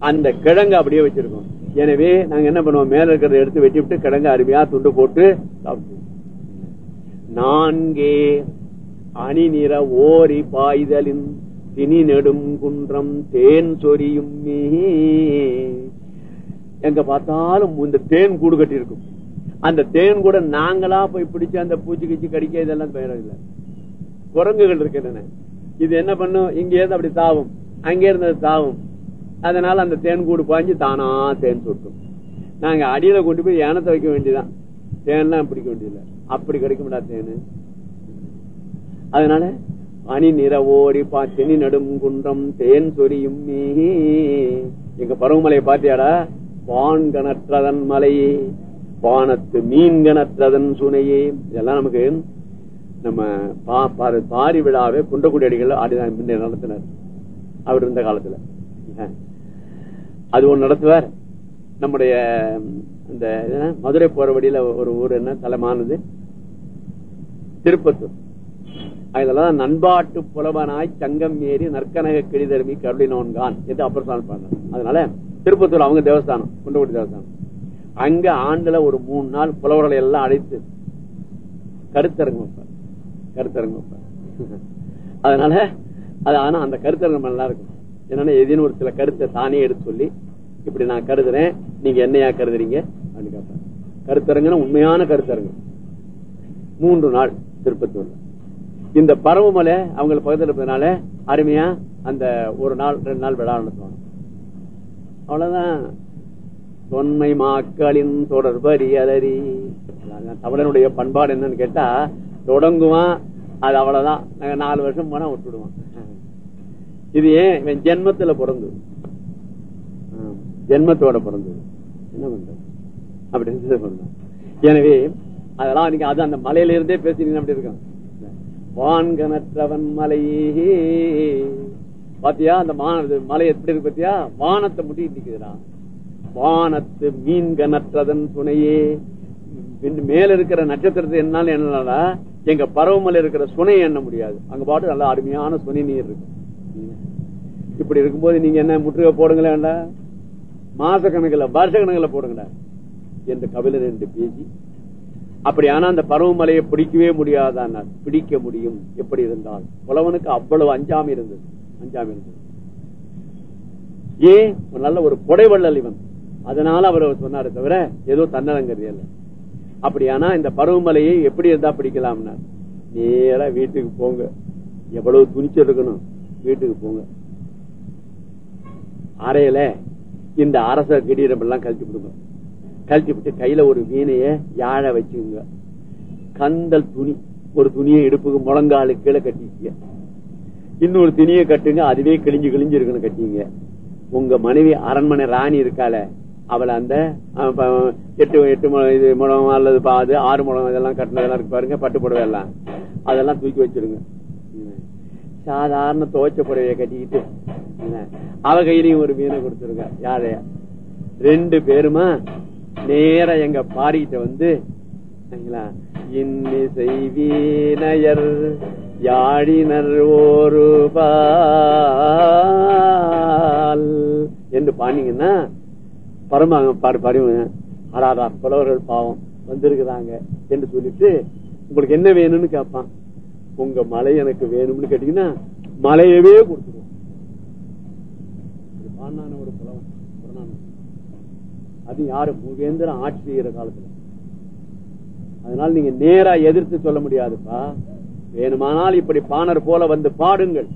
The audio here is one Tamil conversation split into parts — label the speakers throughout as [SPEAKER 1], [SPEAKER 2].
[SPEAKER 1] அந்த கிழங்கு அப்படியே வச்சிருக்கோம். எனவே நாங்க என்ன பண்ணுவோம்? மேல இருக்கிறத எடுத்து வெட்டி விட்டு கிழங்கு அருமையா துண்டு போட்டு சாப்பிடுவோம். நான்கே அணி நிற ஓரி பாய்தலின் திணி நெடும் குன்றம் தேன் சொரியும் எங்க பார்த்தாலும் இந்த தேன் கூடு கட்டி இருக்கும் அந்த தேன் கூட நாங்களா போய் பிடிச்சு அந்த பூச்சி கிச்சி கடிக்க இதெல்லாம் பெயரில்லை குரங்குகள் இருக்கின்றன இது என்ன பண்ணும்? இங்க இருந்து அப்படி தாவும் அங்கே இருந்தது தாவும் அதனால அந்த தேன் கூடு பாஞ்சு தானா தேன் சுட்டும். நாங்க அடியில கொண்டு போய் ஏனத்தை வைக்க வேண்டியதான் தேன்லாம் பிடிக்க வேண்டியதில்லை. அப்படி கிடைக்க முடியாது தேனு. அதனால அணி நிற ஓடி பாத்தினி நடும் குன்றம் தேன் சொரியும் மீ எங்க பருவமலையை பாத்தியாடா பான் கணற்றதன் மலையே பானத்து மீன் கணற்றதன் சுனையே. இதெல்லாம் நமக்கு நம்ம பா- பாரு- பாரி விழாவே குண்டக்குடி அடிகள் ஆடிதான் முன்னே நடத்தினார் அவர் இருந்த காலத்துல. அது ஒண்ணு நடத்துவார். நம்முடைய இந்த மதுரை போற வழியில ஒரு ஊர் என்ன தலைமானது? திருப்பத்தூர். அதெல்லாம் நண்பாட்டு புலவனாய் சங்கம் ஏறி நற்கனக கிழிதருமி கருளினோன்கான் என்று அப்பர் சுவாமி அதனால திருப்பத்தூர் அவங்க தேவஸ்தானம் குண்டகுடி தேவஸ்தானம். அங்க ஆண்டுல ஒரு மூணு நாள் புலவர்களை எல்லாம் அழைத்து கருத்தரங்கு வைப்பார். கருத்தரங்கு வைப்பார். அதனால அது ஆனா அந்த கருத்தரங்கம் நல்லா இருக்கும். என்னன்னா எதின்னு ஒரு சில கருத்தை தானே எடுத்து சொல்லி இப்படி நான் கருதுறேன் நீங்க என்னையா கருதுறீங்க? அப்படின்னு கேட்பார் கருத்தரங்குன்னா உண்மையான கருத்தரங்கு. மூன்று நாள் திருப்பத்தூர்ல. இந்த பருவமலை அவங்களுக்கு பக்கத்துல இருப்பதனால அருமையா அந்த ஒரு நாள் ரெண்டு நாள் விழா நடத்துவாங்க. அவ்வளவுதான். தொன்மை மாக்களின் தொடர்பறி அலறி. தமிழனுடைய பண்பாடு என்னன்னு கேட்டா தொடங்குவான் அது அவ்வளவுதான். நாங்க நாலு வருஷம் போனா விட்டுடுவான் இது ஏன்? இவன் ஜென்மத்துல பிறந்தது. ஜென்மத்தோட பிறந்தது. என்ன பண்றது? அப்படி இருந்தது பிறந்தான். எனவே அதெல்லாம் நீங்க அது அந்த மலையில இருந்தே பேசினீங்க அப்படி இருக்கான்? வான்கனற்றவன் மலையே. பாத்தியா? அந்த மலை எப்படி இருக்கு பாத்தியா? வானத்தை முடி நிக்குதுடா. வானத்து மீன் கனற்றதன் துணையே. மேல இருக்கிற நட்சத்திரத்தை என்னால என்னடா எங்க பருவமலை இருக்கிற சுனையை எண்ண முடியாது. அங்க பாட்டு நல்ல அருமையான சுனை நீர் இருக்கு. இப்படி இருக்கும்போது நீங்க என்ன முற்றுகை போடுங்களேன் வேண்டாம் மாச கணக்குல வருஷ கணக்குல போடுங்களா என்று கபிலர் என்று பேசி அப்படியானா அந்த பருவமலையை பிடிக்கவே முடியாதான் பிடிக்க முடியும். எப்படி இருந்தால் புலவனுக்கு அவ்வளவு அஞ்சாமி இருந்தது அஞ்சாமி இருந்தது. ஏன்? நல்ல ஒரு புடைவள்ளல் இவன் அதனால அவர் சொன்னாரே தவிர ஏதோ தன்னலங்கறது இல்லை அப்படியானா இந்த பருவமலையை எப்படி இருந்தா பிடிக்கலாம்னா நேரா வீட்டுக்கு போங்க. எவ்வளவு துணிச்சல் இருக்கணும். வீட்டுக்கு போங்க. அறையில இந்த அரச கிடீரம் எல்லாம் கழிச்சு விடுங்க கழிச்சு விட்டு கையில ஒரு மீனைய யாழ வச்சுங்க. கந்தல் துணி ஒரு துணியை இடுப்புக்கு முழங்காலு கீழே கட்டிக்க இன்னொரு துணியை கட்டுங்க அதுவே கிழிஞ்சு கிழிஞ்சு இருக்கணும் கட்டிங்க உங்க மனைவி அரண்மனை ராணி இருக்கால அவளை அந்த எட்டு எட்டு இது முழம் அல்லது பாது ஆறு முழம் இதெல்லாம் கட்டினதெல்லாம் இருக்கு பாருங்க பட்டு புடவை எல்லாம் அதெல்லாம் தூக்கி வச்சிருங்க. சாதாரண துவச்ச புடவைய கட்டிக்கிட்டு என்ன, அவ கையிலையும் ஒரு மீனை கொடுத்துருங்க. யாரையா? ரெண்டு பேருமா? நேரா எங்க பாரிக்கிட்ட வந்து சரிங்களா? இன்னிசை வீணையர் யாழினர் ஒரு பால் என்று பாண்டிங்கன்னா பரமாங்க பாரு பரிவுங்க அடாடா புலவர்கள் பாவம் வந்திருக்கிறாங்க என்று சொல்லிட்டு உங்களுக்கு என்ன வேணும்னு கேட்பான். உங்க மலை எனக்கு வேணும்னு கேட்டீங்கன்னா மலையவே கொடுத்துருவோம். புலவன் அது யாரு? மூவேந்திரன் ஆட்சி செய்யற காலத்துல. அதனால நீங்க நேரா எதிர்த்து சொல்ல முடியாதுப்பா. வேணுமானால் இப்படி பாணர் போல வந்து பாடுங்கள்.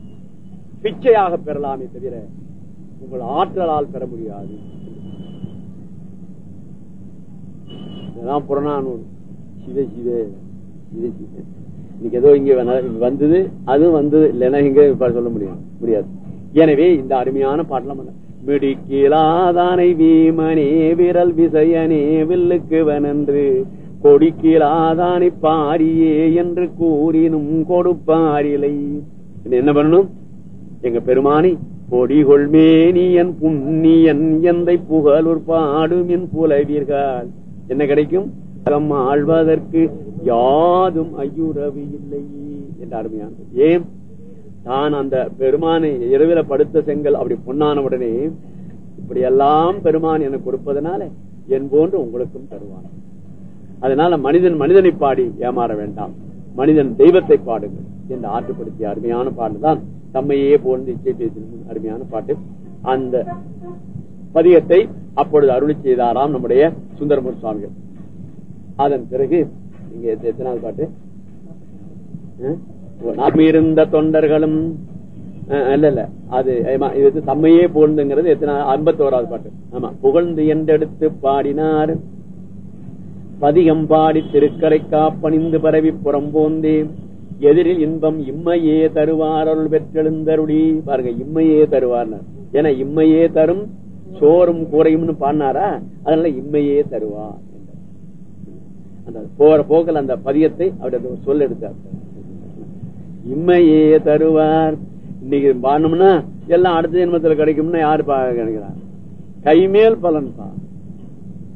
[SPEAKER 1] பிச்சையாக பெறலாமே தவிர உங்கள் ஆற்றலால் பெற முடியாது. இதெல்லாம் புறநானூறு சிவ சிவ சிவ சிவ. இன்னைக்கு ஏதோ இங்க வந்தது அதுவும் வந்தது இல்லைன்னா இங்க இப்ப சொல்ல முடியும். முடியாது. எனவே இந்த அருமையான பாடலாம் மிடிக்கிலாதானை வீமனே விரல் விசையனே வில்லுக்கு வனன்று. கொடிக்கீழாதானை பாரியே என்று கூறினும் கொடுப்பாரிலை. என்ன பண்ணணும்? எங்க பெருமானி பொடிகொள் மேனியன் புண்ணியன் எந்தை புகழூர் பாடும் என் புலவீர்கள். என்ன கிடைக்கும்? ஆழ்வதற்கு யாதும் ஐயுறவு இல்லை என்ற அருமையானது ஏன்? தான் அந்த பெருமானை இரவில படுத்த செங்கல் அப்படி பொன்னான உடனே இப்படியெல்லாம் பெருமான் எனக்கு கொடுப்பதனால என் போன்று உங்களுக்கும் தருவான். அதனால மனிதன் மனிதனை பாடி ஏமாற வேண்டாம். மனிதன் தெய்வத்தை பாடுங்கள் என்று ஆற்றுப்படுத்திய அருமையான பாட்டுதான் தம்மையே போன்று இச்சை பேசின அருமையான பாட்டு. அந்த பதியத்தை அப்பொழுது அருளி செய்தாராம் நம்முடைய சுந்தரமூர் சுவாமிகள். அதன் பிறகு இங்க எத்தனாவது பாட்டு? நம்மிருந்த இருந்த தொண்டர்களும் இல்ல இல்ல. அது இது தம்மையே புகழ்ந்துங்கிறது எத்தனை ஐம்பத்தோராவது பாட்டு. ஆமா. புகழ்ந்து என்றெடுத்து பாடினார். பதிகம் பாடி திருக்கரை காப்பணிந்து பரவி புறம்போந்தே எதிரில் இன்பம் இம்மையே தருவார் அருள் பெற்றெழுந்தருளி. பாருங்க இம்மையே தருவார் ஏன்னா இம்மையே தரும் சோறும் கூரையும்னு பாடினாரா? அதனால இம்மையே தருவார். அந்த போற போக்கில் அந்த பதியத்தை அவருடைய சொல்ல எடுத்தார். இம்மையே தருவார். இன்னைக்கு பாடணும்னா எல்லாம் அடுத்த ஜென்மத்தில் கிடைக்கும்னா யாரு பா கிடைக்கிறார் கைமேல் பலன் பா.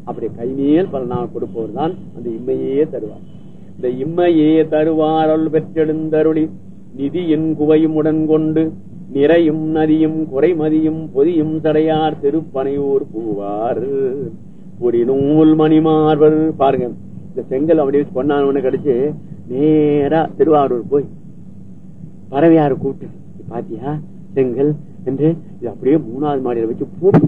[SPEAKER 1] அப்படி கைமேல் பலனாக கொடுப்பவர் தான் அந்த இம்மையே தருவார். இந்த இம்மையே தருவார் அருள் பெற்றெழுந்தருளி நிதியின் குவையும் உடன் கொண்டு நிறையும் நதியும் குறைமதியும் பொதியும் தடையார் திருப்பனையூர் பூவார். ஒரு நூல் மணிமார்வர் பாருங்க இந்த செங்கல் அப்படியே வச்சு பொன்னானவன கடிச்சு நேரா திருவாரூர் போய் பறவையார் கூப்பிட்டு பாத்தியா? செங்கல் என்று இது அப்படியே மூணாவது மாடியில வச்சு பூட்டு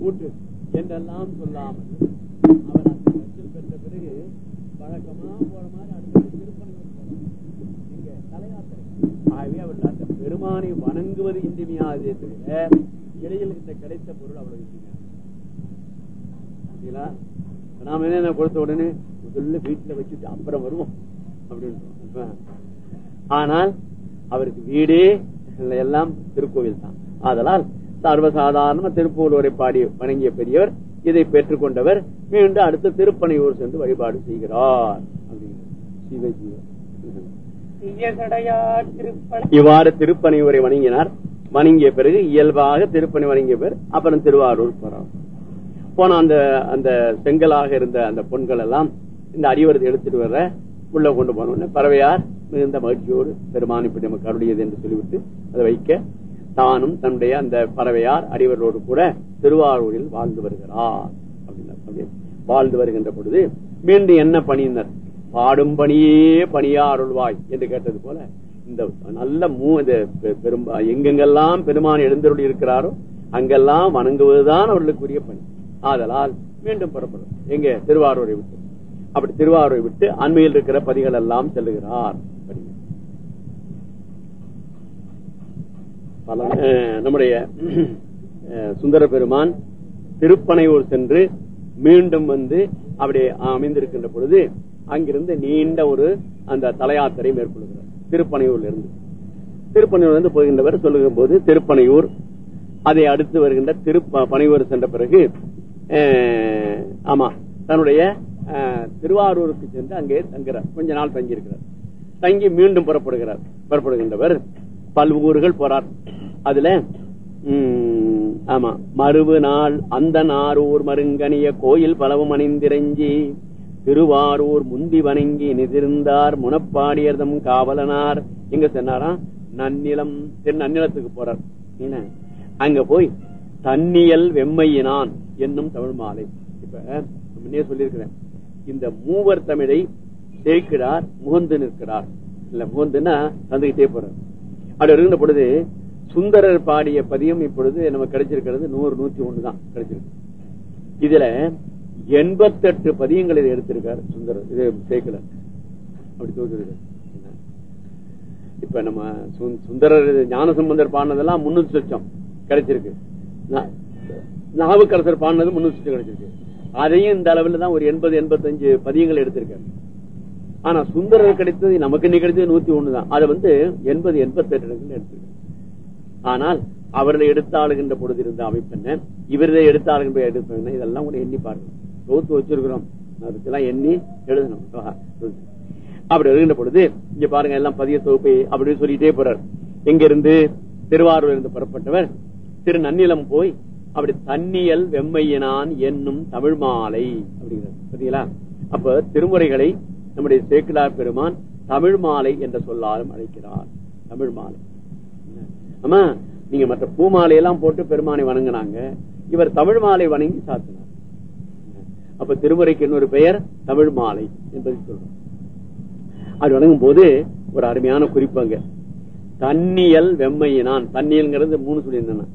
[SPEAKER 1] பூட்டு. என்றெல்லாம் சொல்லாமல் அவர் அந்த வயசில் பெற்ற பிறகு வழக்கமா போற மாதிரி அடுத்த திருப்பணியூர் போறார். இங்க தலையாத்திரை ஆகவே அவர் அந்த பெருமானை வணங்குவது இன்றிமையாதே தவிர இடையில் இந்த கிடைத்த பொருள் அவ்வளவு இன்றிமையாது நாம என்ன கொடுத்த உடனே முதல்ல வீட்டுல வச்சுட்டு அப்புறம் வருவோம் அப்படின்னு ஆனால் அவருக்கு வீடே எல்லாம் திருக்கோவில் தான். அதனால் சர்வசாதாரண திருப்பூலூரை பாடி வணங்கிய பெரியவர் இதை பெற்றுக்கொண்டவர் மீண்டும் அடுத்த திருப்பனையூர் சென்று வழிபாடு செய்கிறார். அப்படின்னு சிவஜீவன்.
[SPEAKER 2] இவ்வாறு திருப்பணி.
[SPEAKER 1] உரை வணங்கினார். வணங்கிய பிறகு இயல்பாக திருப்பணி வணங்கிய பிறகு அப்புறம் திருவாரூர் போறோம் போன அந்த அந்த செங்கலாக இருந்த அந்த பொண்கள் எல்லாம் இந்த அடிவரத்தை எடுத்துட்டு வர உள்ள கொண்டு போனோடனே பறவையார் மிகுந்த மகிழ்ச்சியோடு பெருமான் இப்படி நமக்கு அருடையது என்று சொல்லிவிட்டு அதை வைக்க தானும் தன்னுடைய அந்த பறவையார் அடிவரோடு கூட திருவாரூரில் வாழ்ந்து வருகிறார். அப்படின்னு வாழ்ந்து வருகின்ற பொழுது மீண்டும் என்ன பணியினர்? பாடும் பணியே பணியா அருள்வாய் என்று கேட்டது போல இந்த நல்ல மூ இந்த பெ- பெரும் எங்கெங்கெல்லாம் பெருமான் எழுந்தருளி இருக்கிறாரோ அங்கெல்லாம் வணங்குவதுதான் அவர்களுக்குரிய பணி. ஆதலால் மீண்டும் புறப்படும். எங்க? திருவாரூரை விட்டு. அப்படி திருவாரூரை விட்டு அண்மையில் இருக்கிற பதிகள் எல்லாம் செல்லுகிறார் பல அஹ், நம்முடைய அஹ், சுந்தர பெருமான் திருப்பனையூர் சென்று மீண்டும் வந்து அப்படி அமைந்திருக்கின்ற பொழுது அங்கிருந்து நீண்ட ஒரு அந்த தலையாத்திரை மேற்கொள்கிறார். திருப்பனையூர்ல இருந்து திருப்பனையூர் இருந்து போகின்றவர் சொல்லுகிற போது திருப்பனையூர். அதை அடுத்து வருகின்ற திருப்ப பனையூர் சென்ற பிறகு ஆமா தன்னுடைய திருவாரூருக்கு சென்று அங்கே தங்குகிறார். கொஞ்ச நாள் தங்கியிருக்கிறார். தங்கி மீண்டும் புறப்படுகிறார். புறப்படுகின்றவர் பல்வூர்கள் போறார். அதுல ஆமா மறுவு நாள் அந்த நாரூர் மருங்கனிய கோயில் பலவும் அணிந்திரஞ்சி திருவாரூர் முந்தி வணங்கி நிதிர்ந்தார் முனப்பாடியர்தம் காவலனார். எங்க சொன்னாராம்? நன்னிலம் தென் நன்னிலத்துக்கு போறார். என்ன? அங்க போய் தன்னியல் வெம்மையினான் என்னும் தமிழ் மாலை. இப்ப முன்னே சொல்லியிருக்கிறேன். இந்த மூவர் தமிழை சேர்க்கிறார் முகந்து நிற்கிறார். இல்ல முகந்துன்னா தந்துகிட்டே போறார். அப்படி இருந்த பொழுது சுந்தரர் பாடிய பதியம் இப்பொழுது நமக்கு கிடைச்சிருக்கிறது நூறு நூத்தி ஒண்ணு தான் கிடைச்சிருக்கு. இதுல எண்பத்தெட்டு பதியங்களை எடுத்திருக்கார் சுந்தரர். இது சேர்க்கல. அப்படி தோற்றுருக்கார் இப்ப நம்ம சு- சுந்தரர் ஞானசம்பந்தர் பாடினதெல்லாம் முன்னூத்தி சொச்சம் கிடைச்சிருக்கு. நாவுக்கரசர் பாடினது முன்னூத்தி சொச்சம் கிடைச்சிருக்கு. அதையும் இந்த அளவில் தான் ஒரு எண்பது எண்பத்தஞ்சு பதியங்கள் எடுத்திருக்காரு. ஆனா சுந்தரர் கிடைத்தது நமக்கு இன்னைக்கு கிடைத்தது நூத்தி ஒண்ணு தான். அதை வந்து எண்பது எண்பத்தெட்டு எடுத்திருக்கு ஆனால் அவர்களை எடுத்தாளுகின்ற பொழுது இருந்த அமைப்பு என்ன? இவர்களை எடுத்தாளுகின்ற எடுப்பு என்ன? இதெல்லாம் கூட எண்ணி பாருங்க. தொகுத்து வச்சிருக்கிறோம். அதுக்கெல்லாம் எண்ணி எழுதணும். அப்படி எழுதுகின்ற பொழுது இங்க பாருங்க எல்லாம் பதிய தொகுப்பை அப்படின்னு சொல்லிட்டே போறார். எங்க இருந்து திருவாரூர் இருந்து புறப்பட்டவர். திரு நன்னிலம் போய் அப்படி தன்னியல் வெம்மையினான் என்னும் தமிழ் மாலை அப்படிங்கிறார். பாத்தீங்களா அப்ப திருமுறைகளை நம்முடைய சேக்கிலார் பெருமான் தமிழ் மாலை என்ற சொல்லாலும் அழைக்கிறார். தமிழ் மாலை. ஆமா நீங்க மற்ற பூமாலையெல்லாம் போட்டு பெருமானை வணங்கினாங்க. இவர் தமிழ் மாலை வணங்கி சாத்தினார். அப்ப திருமுறைக்கு இன்னொரு பெயர் தமிழ் மாலை என்பதை சொல்றோம். அது வணங்கும் போது ஒரு அருமையான குறிப்பாங்க தன்னியல் வெம்மையினான். தண்ணியல்ங்கிறது மூணு சொல்லியிருந்தேன்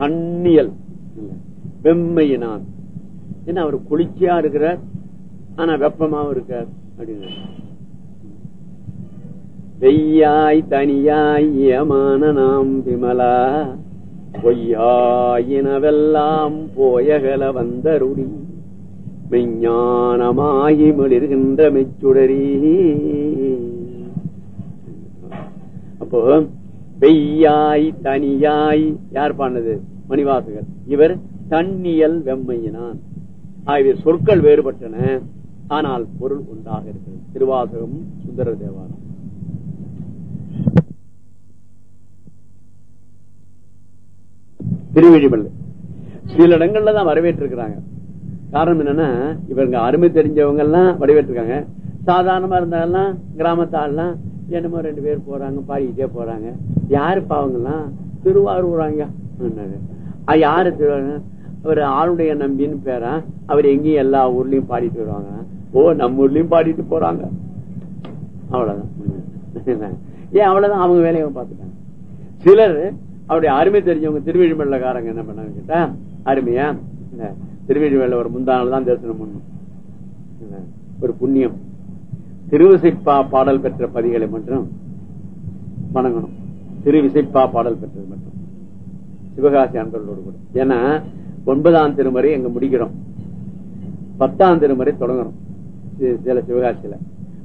[SPEAKER 1] தன்னியல் வெம்மையினான். என்ன அவர் குளிர்ச்சியா இருக்கிறார் ஆனா வெப்பமாவும் இருக்கார் அப்படின்னு வெய்யாய் தனியாய் ஏமான நாம் விமலா பொய்யாயினவெல்லாம் போயகல வந்தருடி மெஞ்ஞானமாகி மிளிர்கின்ற மெச்சுடரி. அப்போ வெய்யாய் தனியாய் யார் பாண்டது மணிவாசகர். இவர் தன்னியல் வெம்மையினான். ஆகிய சொற்கள் வேறுபட்டன. ஆனால் பொருள் ஒன்றாக இருக்கிறது. திருவாசகம் சுந்தர தேவாரம். திருவிழிமல்ல சில இடங்கள்ல தான் வரவேற்றிருக்கிறாங்க. காரணம் என்னன்னா இவங்க அருமை தெரிஞ்சவங்க எல்லாம் வரவேற்றிருக்காங்க சாதாரணமா இருந்தாலும் கிராமத்தாலாம் என்னமோ ரெண்டு பேர் போறாங்க பாடிக்கிட்டே போறாங்க. யாரு பாவங்கெல்லாம் திருவாரூராங்க யாரு திருவாரூர்? அவர் ஆளுடைய நம்பின்னு பேரா அவர் எங்கேயும் எல்லா ஊர்லயும் பாடிட்டு வருவாங்க. ஓ நம்ம ஊர்லயும் பாடிட்டு போறாங்க. அவ்வளவுதான். ஏன் அவ்வளவுதான்? அவங்க வேலையை பார்த்துட்டாங்க. சிலர் அவருடைய அருமை தெரிஞ்சவங்க திருவிழிமல்லக்காரங்க என்ன பண்ணாங்க கேட்டா அருமையா? திருவிழிமல்ல ஒரு முந்தானால தான் தரிசனம் பண்ணும். ஒரு புண்ணியம். திருவிசைப்பா பாடல் பெற்ற பதிகளை மட்டும் வணங்கணும். திருவிசைப்பா பாடல் பெற்றது மட்டும். சிவகாசி அன்பர்களோடு கூட. ஏன்னா ஒன்பதாம் திருமுறை எங்க முடிக்கிறோம். பத்தாம் திருமுறை தொடங்குறோம் சில சிவகாசியில.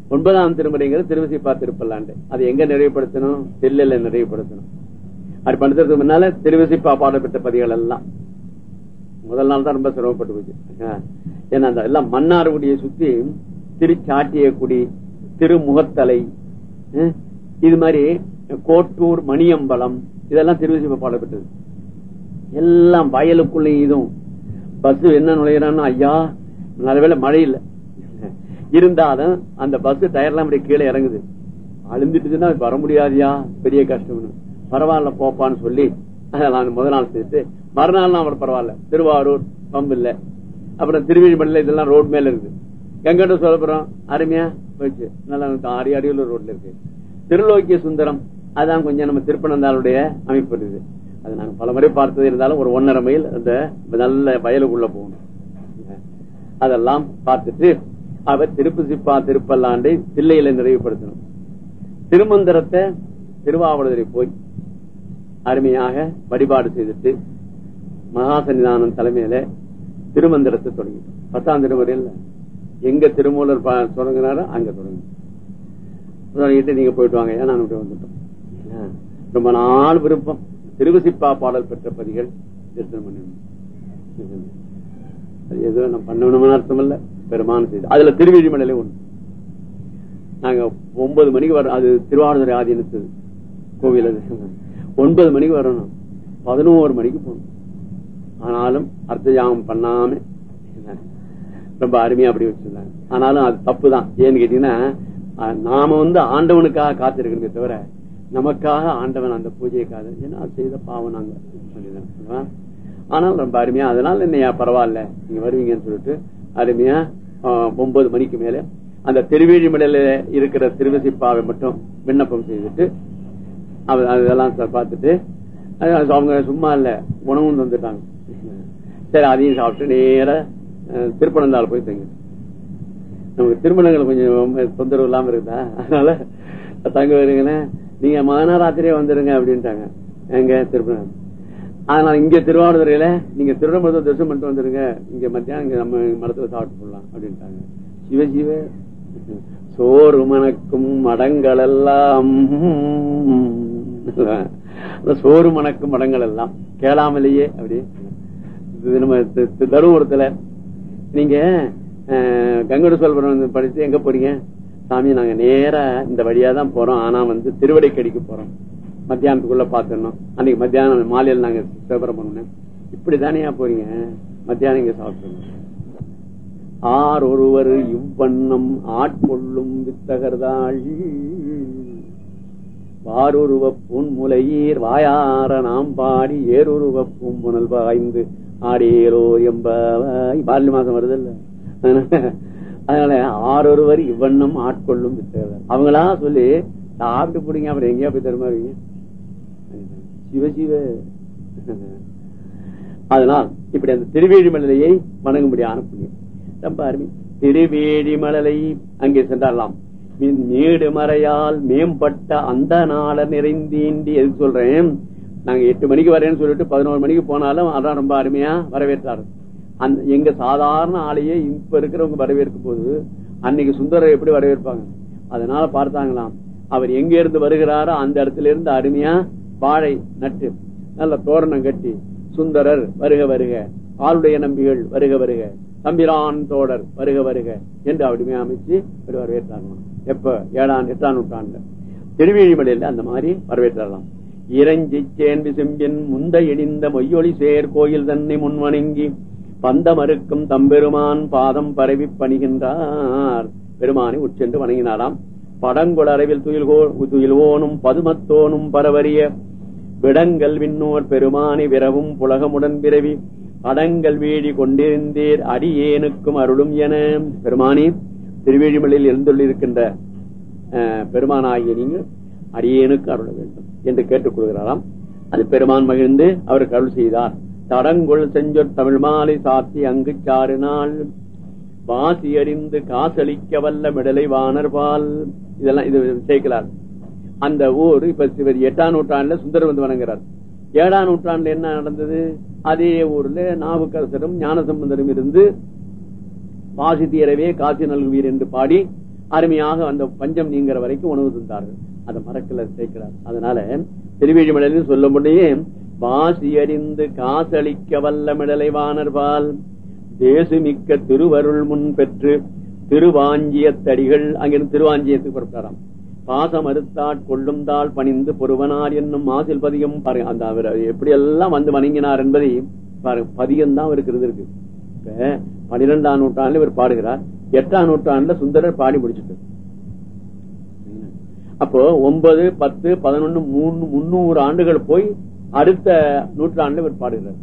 [SPEAKER 1] ஒன்பதாம் திருமுறைங்கிறது திருவிசைப்பா திருப்பல்லாண்டு. அதை எங்க நிறைவுபடுத்தணும்? செல்லில நிறைவுபடுத்தணும். அப்படி பண்ணுறதுக்கு முன்னால திருவிசைப்பா பெற்ற பதிகள் எல்லாம் முதல் நாள் தான் ரொம்ப சிரமப்பட்டு போச்சு. ஏன்னா அந்த எல்லாம் மன்னார்குடியை சுத்தி திருச்சாட்டியக்குடி திருமுகத்தலை இது மாதிரி கோட்டூர் மணியம்பலம் இதெல்லாம் திருவிசைப்பா பாடப்பட்டது எல்லாம் வயலுக்குள்ள இதுவும். பஸ் என்ன நுழையிறான்னு ஐயா நல்லவேளை மழை இல்லை. இருந்தாலும் அந்த பஸ் டயர்லாம் அப்படி கீழே இறங்குது. அழுந்துட்டுதுன்னா வர முடியாதியா? பெரிய கஷ்டம்னு. பரவாயில்ல போப்பான்னு சொல்லி அதெல்லாம் முதல் நாள் சேர்த்து மறுநாள் அவர் பரவாயில்ல. திருவாரூர் பம்பு இல்ல அப்புறம் திருவிழிமலையில இதெல்லாம் ரோட் மேல இருக்கு எங்கிட்ட சொல்லப்புறம் அருமையா போயிடுச்சு. நல்லா ஆறு அடியுள்ள ரோட்ல இருக்கு. திருலோக்கிய சுந்தரம் அதான் கொஞ்சம் நம்ம திருப்பனந்தாளுடைய அமைப்பு இருக்குது. அது நாங்க பல முறை பார்த்தது இருந்தாலும் ஒரு ஒன்னரை மைல் அந்த நல்ல வயலுக்குள்ள போகணும். அதெல்லாம் பார்த்துட்டு அவர் திருப்பு சிப்பா திருப்பல்லாண்டை தில்லையில நிறைவுபடுத்தணும். திருமந்திரத்தை திருவாவூரத்தில் போய் அருமையாக வழிபாடு செய்துட்டு மகாசன்னிதானம் தலைமையில திருமந்திரத்தை தொடங்கிட்டோம் பத்தாம் திருமுறையில் எங்க திருமூலர் தொடங்கினாரோ அங்க தொடங்க தொடங்கிட்டு நீங்க போயிட்டு வாங்க ஏன்னா வந்துட்டோம். ரொம்ப நாள் விருப்பம். திருவசிப்பா பாடல் பெற்ற பதிகள் தரிசனம் பண்ணணும் அது எதுவும் நான் பண்ணணும்னு அர்த்தம் இல்ல பெருமான செய்தி அதுல திருவிழிமலையில ஒண்ணு. நாங்க ஒன்பது மணிக்கு வரோம் அது திருவாரூரை ஆதீனத்து கோவில். ஒன்பது மணிக்கு வரணும் பதினோரு மணிக்கு போகணும். ஆனாலும் அர்த்த ஜாமம் பண்ணாம ரொம்ப அருமையா அப்படி வச்சிருந்தாங்க. ஆனாலும் அது தப்பு தான் ஏன்னு கேட்டீங்கன்னா நாம வந்து ஆண்டவனுக்காக காத்திருக்கணுமே தவிர நமக்காக ஆண்டவன் அந்த பூஜையை காது ஏன்னா செய்த பாவம் நாங்க? ஆனால் ரொம்ப அருமையா அதனால என்னையா பரவாயில்ல நீங்க வருவீங்கன்னு சொல்லிட்டு அருமையா ஒன்பது மணிக்கு மேல அந்த திருவேழிமலையில இருக்கிற திருவசிப்பாவை மட்டும் விண்ணப்பம் செய்துட்டு அதெல்லாம் பார்த்துட்டு அவங்க சும்மா இல்ல உணவும் தந்துட்டாங்க. சரி அதையும் சாப்பிட்டு நேர திருப்பனந்தாள் போய் தங்க நமக்கு திருமணங்கள் கொஞ்சம் தொந்தரவு இல்லாம இருக்குதா? அதனால தங்க வருங்கன்னு நீங்க மகனாராத்திரியே வந்துருங்க அப்படின்ட்டாங்க. எங்க? திருப்பணம் அதனால இங்க திருவாவூரையில நீங்க திருவண்ணாமலை தரிசனம் பண்ணிட்டு வந்துருங்க. இங்க மத்தியானம் இங்க நம்ம மரத்துல சாப்பிட்டு போடலாம் அப்படின்ட்டாங்க. சிவ சிவ சோறு மணக்கும் மடங்கள் எல்லாம் சோறு மணக்கும் மடங்கள் எல்லாம் கேளாமலேயே அப்படி நம்ம தருமபுரத்துல. நீங்க கங்கட சொல்புரம் படிச்சு எங்க போறீங்க? சாமி நாங்க நேரா இந்த வழியா தான் போறோம். ஆனா வந்து திருவடைக்கடிக்கு போறோம். மத்தியானத்துக்குள்ள பாத்துடணும். அன்னைக்கு மத்தியானம் மாலையில் நாங்க சிவபுரம் பண்ணணும் இப்படிதானே போறீங்க? மத்தியானம் இங்க சாப்பிட்டுருந்தோம் ஆர் ஒருவர் இவ்வண்ணம் ஆட்கொள்ளும் வித்தகர்தாள். வாருருவ பூன்முலையீர் வாயார நாம் பாடி ஏருருவ பூம்புணல் பாய்ந்து ஆடேரோ எம்பாய் பாலி மாசம் வருது இல்ல அதனால ஆறொருவர் இவ்வண்ணம் ஆட்கொள்ளும் அவங்களா சொல்லி சாப்பிட்டு பிடிங்க அப்புறம் எங்கேயா போய் தருமாறுவீங்க? சிவ சிவ. அதனால் இப்படி அந்த திருவேழிமலையை வணங்கும்படியான புண்ணியம் ரொம்ப அருமை. திருவேழிமலை அங்கே சென்றாரலாம். மேடு மறையால் மேம்பட்ட அந்த நாள நிறைந்தீண்டி எதுக்கு சொல்றேன்? நாங்க எட்டு மணிக்கு வரேன்னு சொல்லிட்டு பதினோரு மணிக்கு போனாலும் அதான் ரொம்ப அருமையா வரவேற்றாரு. அந்த எங்க சாதாரண ஆளையே இப்ப இருக்கிறவங்க வரவேற்கும் போது அன்னைக்கு சுந்தரர் எப்படி வரவேற்பாங்க? அதனால பார்த்தாங்களாம். அவர் எங்க இருந்து வருகிறாரோ அந்த இடத்துல இருந்து அருமையா வாழை நட்டு நல்ல தோரணம் கட்டி சுந்தரர் வருக வருக ஆளுடைய நம்பிகள் வருக வருக தம்பிரான் தோடர் வருக வருக என்று அப்படிமே அமைச்சு வரவேற்றாங்க எப்ப? ஏழாம் எட்டாம் நூற்றாண்டு திருவேழிமலையில அந்த மாதிரி வரவேற்றலாம் இறஞ்சி சேன்பி செம்பின் முந்த இடிந்த மொய்யொலி சேர் கோயில் தன்னை முன்வணங்கி பந்த மறுக்கும் தம்பெருமான் பாதம் பரவி பணிகின்றார். பெருமானை உட்சென்று வணங்கினாராம். படங்குள அளவில் துயில்கோ துயில்வோனும் பதுமத்தோனும் பரவறிய விடங்கள் விண்ணோர் பெருமானி விரவும் புலகமுடன் பிறவி அடங்கள் வீடி கொண்டிருந்தீர் அடியேனுக்கும் அருளும் என. பெருமானி திருவேழிமலையில் இருந்துள்ளிருக்கின்ற பெருமானாகிய நீங்கள் அடியேனுக்கு அருள வேண்டும். என்று கேட்டுக் கொள்கிறாராம். அது பெருமான் மகிழ்ந்து அவருக்கு அருள் செய்தார். தடங்கொள் செஞ்சொற் தமிழ் மாலை சாத்தி அங்கு சாறினால் வாசி அறிந்து காசளிக்க வல்ல மிடலை வானர்பால் இதெல்லாம் இது சேர்க்கிறார். அந்த ஊர் இப்ப எட்டாம் நூற்றாண்டுல சுந்தரம் வந்து வணங்குறார். ஏழாம் நூற்றாண்டுல என்ன நடந்தது? அதே ஊர்ல நாவுக்கரசரும் ஞானசம்பந்தரும் இருந்து வாசி தீரவே காசி நல்குவீர் என்று பாடி அருமையாக அந்த பஞ்சம் நீங்கிற வரைக்கும் உணவு தந்தார்கள். அதை மறக்கல சேர்க்கிறார். அதனால திருவேழிமலையில் சொல்ல முடியும் வாசி அறிந்து காசளிக்க வல்ல மிடலை வானர்பால் தேசுமிக்க திருவருள் முன் பெற்று திருவாஞ்சியத்தடிகள் அங்கிருந்து திருவாஞ்சியத்துக்கு புறப்பட்டாராம். பாசம் அறுத்தாட் கொள்ளும் தாள் பணிந்து பொறுவனார் என்னும் மாசில் பதிகம் பாருங்க அந்த அவர் எப்படி எல்லாம் வந்து வணங்கினார் என்பதை பாருங்க பதிகம் தான் அவருக்கு இருக்கு இப்ப பனிரெண்டாம் நூற்றாண்டுல இவர் பாடுகிறார். எட்டாம் நூற்றாண்டுல சுந்தரர் பாடி முடிச்சுட்டு அப்போ ஒன்பது பத்து பதினொன்னு மூணு முன்னூறு ஆண்டுகள் போய் அடுத்த நூற்றாண்டு இவர் பாடுகிறார்.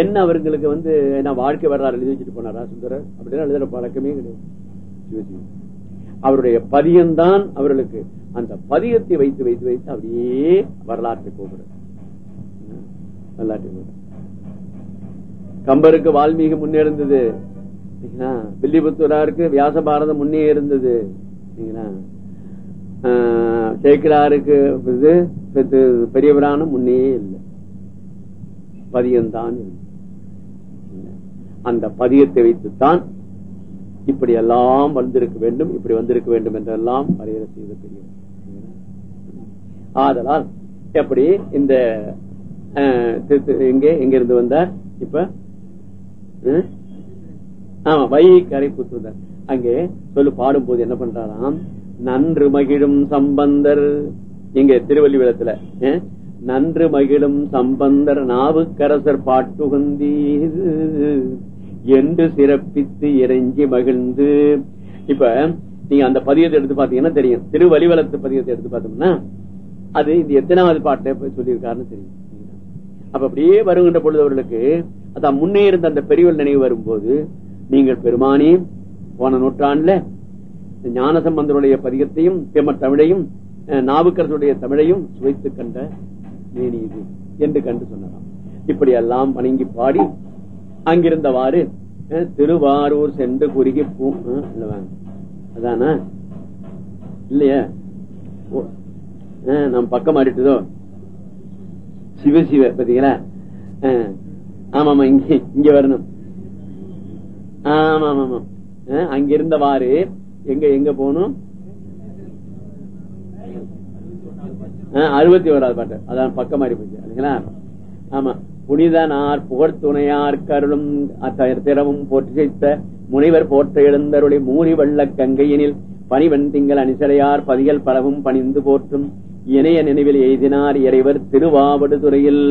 [SPEAKER 1] என்ன அவர்களுக்கு வந்து என்ன வாழ்க்கை வரலாறு எழுதி வச்சுட்டு போனாரா சுந்தரர்? அப்படின்னு எழுதுற பழக்கமே கிடையாது. அவருடைய பதியம்தான் அவர்களுக்கு. அந்த பதியத்தை வைத்து வைத்து வைத்து அப்படியே வரலாற்றை போகிறது வரலாற்றை போகிறது கம்பருக்கு வால்மீகி முன்னே இருந்தது. வில்லிபுத்தூராருக்கு வியாச பாரதம் முன்னே இருந்தது. சேக்கிராருக்கு இது பெரியவரான முன்னே இல்லை. பதியம்தான் அந்த பதியத்தை வைத்துத்தான் இப்படி எல்லாம் வந்திருக்க வேண்டும் இப்படி வந்திருக்க வேண்டும் என்றெல்லாம் வரையறை செய்த தெரியும் ஆதலால் எப்படி இந்த எங்கே எங்க இருந்து வந்தார்? இப்ப ஆமா வை கரை புத்துந்தார் அங்கே சொல்லு பாடும் போது என்ன பண்றாராம்? நன்று மகிழும் சம்பந்தர். இங்க திருவள்ளிவிடத்துல நன்று மகிழும் சம்பந்தர் நாவுக்கரசர் பாட்டுகுந்தீர். என்று சிறப்பித்து இறைஞ்சி மகிழ்ந்து. இப்ப நீங்க அந்த பதியத்தை எடுத்து பாத்தீங்கன்னா தெரியும்? திருவலிவலத்து பதியத்தை எடுத்து பார்த்தோம்னா அது இந்த எத்தனாவது பாட்டை சொல்லியிருக்காருன்னு தெரியும். அப்ப அப்படியே வருகின்ற பொழுதவர்களுக்கு அதான் முன்னே இருந்த அந்த பெரியவர் நினைவு வரும்போது நீங்கள் பெருமானி போன நூற்றாண்டுல ஞானசம்பந்தருடைய பதிகத்தையும் தெம தமிழையும் நாவுக்கரசுடைய தமிழையும் சுவைத்து கண்ட மேனி இது என்று கண்டு சொன்னாராம் இப்படி எல்லாம் வணங்கி பாடி அங்கிருந்தவாறு திருவாரூர் சென்று குறுகி பூ அதானா? இல்லையா? நம் பக்கம் ஆடிட்டுதோ? சிவ சிவ பாத்தீங்களா ஆமாமா இங்க இங்க வரணும். ஆமா ஆமா அங்க அங்கிருந்தவாறு எங்க எங்க போகணும்? அறுபத்தி ஓராது பாட்டு. அதான் பக்கம் மாறி போச்சு இல்லைங்களா? ஆமா. புனிதனார் புகழ் துணையார் கருளும் திறவும் போற்றி செய்த முனைவர் போற்ற எழுந்தருளை மூறி வெள்ள கங்கையினில் பனிவன் திங்கள் அணிசடையார் பதிகள் பலவும் பணிந்து போற்றும் இணைய நினைவில் எய்தினார் இறைவர் திருவாவடுதுறையில்.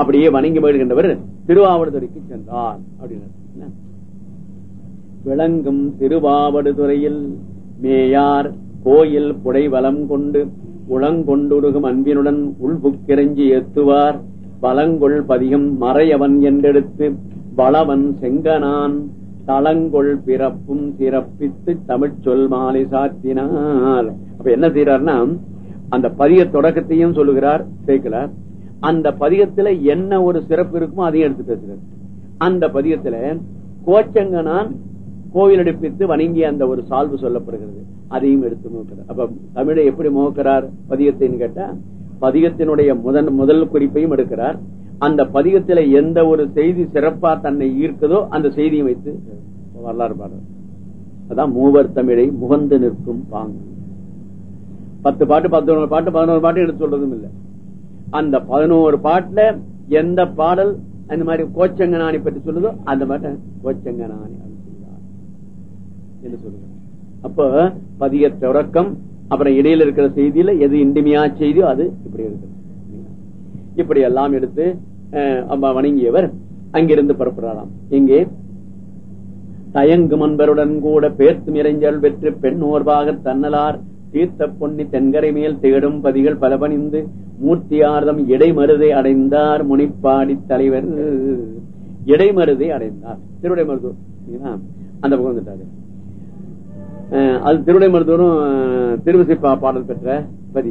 [SPEAKER 1] அப்படியே வணங்கி போயிடுகின்றவர் திருவாவடுதுறைக்கு சென்றார் அப்படின்னார். விளங்கும் திருவாவடுதுறையில் மேயார் கோயில் புடைவலம் கொண்டு உளங்கொண்டுருகும் அன்பினுடன் உள்புக்கிரஞ்சி ஏத்துவார். பலங்கொள் பதிகம் மறையவன் என்றெடுத்து வளவன் செங்கனான் தளங்கொள் பிறப்பும் சிறப்பித்து தமிழ்ச்சொல் சொல் மாலை சாத்தினார். அப்ப என்ன செய்யறாருன்னா அந்த பதிக தொடக்கத்தையும் சொல்லுகிறார் சேர்க்கிறார் அந்த பதிகத்துல என்ன ஒரு சிறப்பு இருக்குமோ அதையும் எடுத்து பேசுகிறார். அந்த பதிகத்துல கோச்சங்கனான் கோவில் எடுப்பித்து வணங்கிய அந்த ஒரு சால்வு சொல்லப்படுகிறது. அதையும் எடுத்து நோக்கிறார் அப்ப தமிழை எப்படி மோக்கிறார்? பதிகத்தைன்னு கேட்டா பதிகத்தினுடைய முதல் முதல் குறிப்பையும் எடுக்கிறார். அந்த பதிகத்துல எந்த ஒரு செய்தி சிறப்பா தன்னை ஈர்க்குதோ அந்த செய்தியை வைத்து வரலாறு பாடுறார். அதான் மூவர் தமிழை முகந்து நிற்கும் பாங்கு. பத்து பாட்டு பதினோரு பாட்டு பதினோரு பாட்டு எடுத்து சொல்றதும் இல்லை. அந்த பதினோரு பாட்டுல எந்த பாடல் அந்த மாதிரி கோச்சங்கனானி பற்றி சொல்லுதோ அந்த பாட்டை கோச்சங்கனானி என்று சொல்லுங்க. அப்ப பதிய தொடக்கம் அப்புறம் இடையில இருக்கிற செய்தியில எது இன்றிமையா செய்தியோ அது இப்படி இருக்கு. இப்படி எல்லாம் எடுத்து வணங்கியவர் அங்கிருந்து புறப்படுறாராம். இங்கே தயங்கு மன்பருடன் கூட பேர்த்து இறைஞ்சல் பெற்று பெண் ஓர்வாக தன்னலார் தீர்த்த பொன்னி தென்கரை மேல் தேடும் பதிகள் பலபணிந்து மூர்த்தியார்தம் இடைமருதை அடைந்தார் முனிப்பாடி தலைவர். இடைமருதை அடைந்தார். திருவிடை மருத்துவர் அந்த பக்கம் வந்துட்டாரு. அது திருவிடை மருத்துவரும் திருவிசைப்பா பாடல் பெற்ற பதி.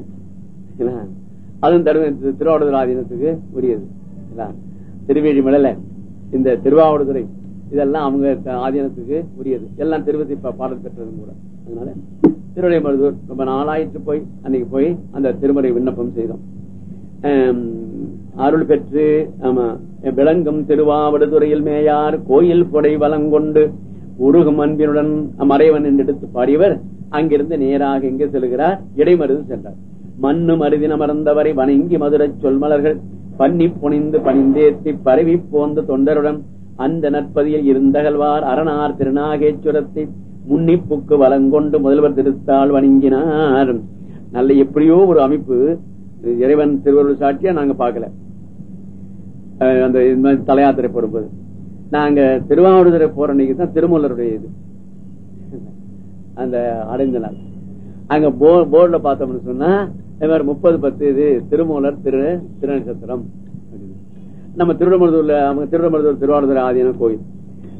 [SPEAKER 1] அதுவும் திருவாவடுதுறை ஆதீனத்துக்கு உரியது. திருவேழி மலையில இந்த திருவாவடுதுறை இதெல்லாம் அவங்க ஆதீனத்துக்கு உரியது. எல்லாம் திருவசிப்பா பாடல் பெற்றது கூட. அதனால திருவிடை மருதூர் ரொம்ப நாளாயிற்று போய் அன்னைக்கு போய் அந்த திருமறை விண்ணப்பம் செய்தோம். அருள் பெற்று ஆமா விளங்கும் திருவாவடுதுறையில் மேயார் கோயில் கொடை வளங்கொண்டு உருகும் அன்பினுடன் மறைவன் என்று எடுத்து பாடியவர் அங்கிருந்து நேராக எங்கே செல்கிறார்? இடைமருது சென்றார். மண்ணு மருதின மறந்தவரை வணங்கி மதுரை சொல்மலர்கள் பண்ணி புனிந்து பணிந்தேத்தி பரவி போந்த தொண்டருடன் அந்த நற்பதியில் இருந்தகழ்வார் அரணார் திருநாகேஸ்வரத்தை முன்னிப்புக்கு வளங்கொண்டு முதல்வர் திருத்தாள் வணங்கினார். நல்ல எப்படியோ ஒரு அமைப்பு இறைவன் திருவருள் சாட்சியா நாங்க பாக்கல அந்த தலையாத்திரை பொறுப்பது நாங்க திருவாவூர் போற அன்னைக்கு தான் திருமூலருடைய இது. அந்த அடைந்த நாள். அங்க போர்டில் பார்த்தோம்னு சொன்னா மாதிரி முப்பது பத்து இது திருமூலர் திரு திருநட்சத்திரம். நம்ம திருடமருதூர்ல அவங்க திருடமருதூர் திருவாரூர் ஆதீன கோயில்.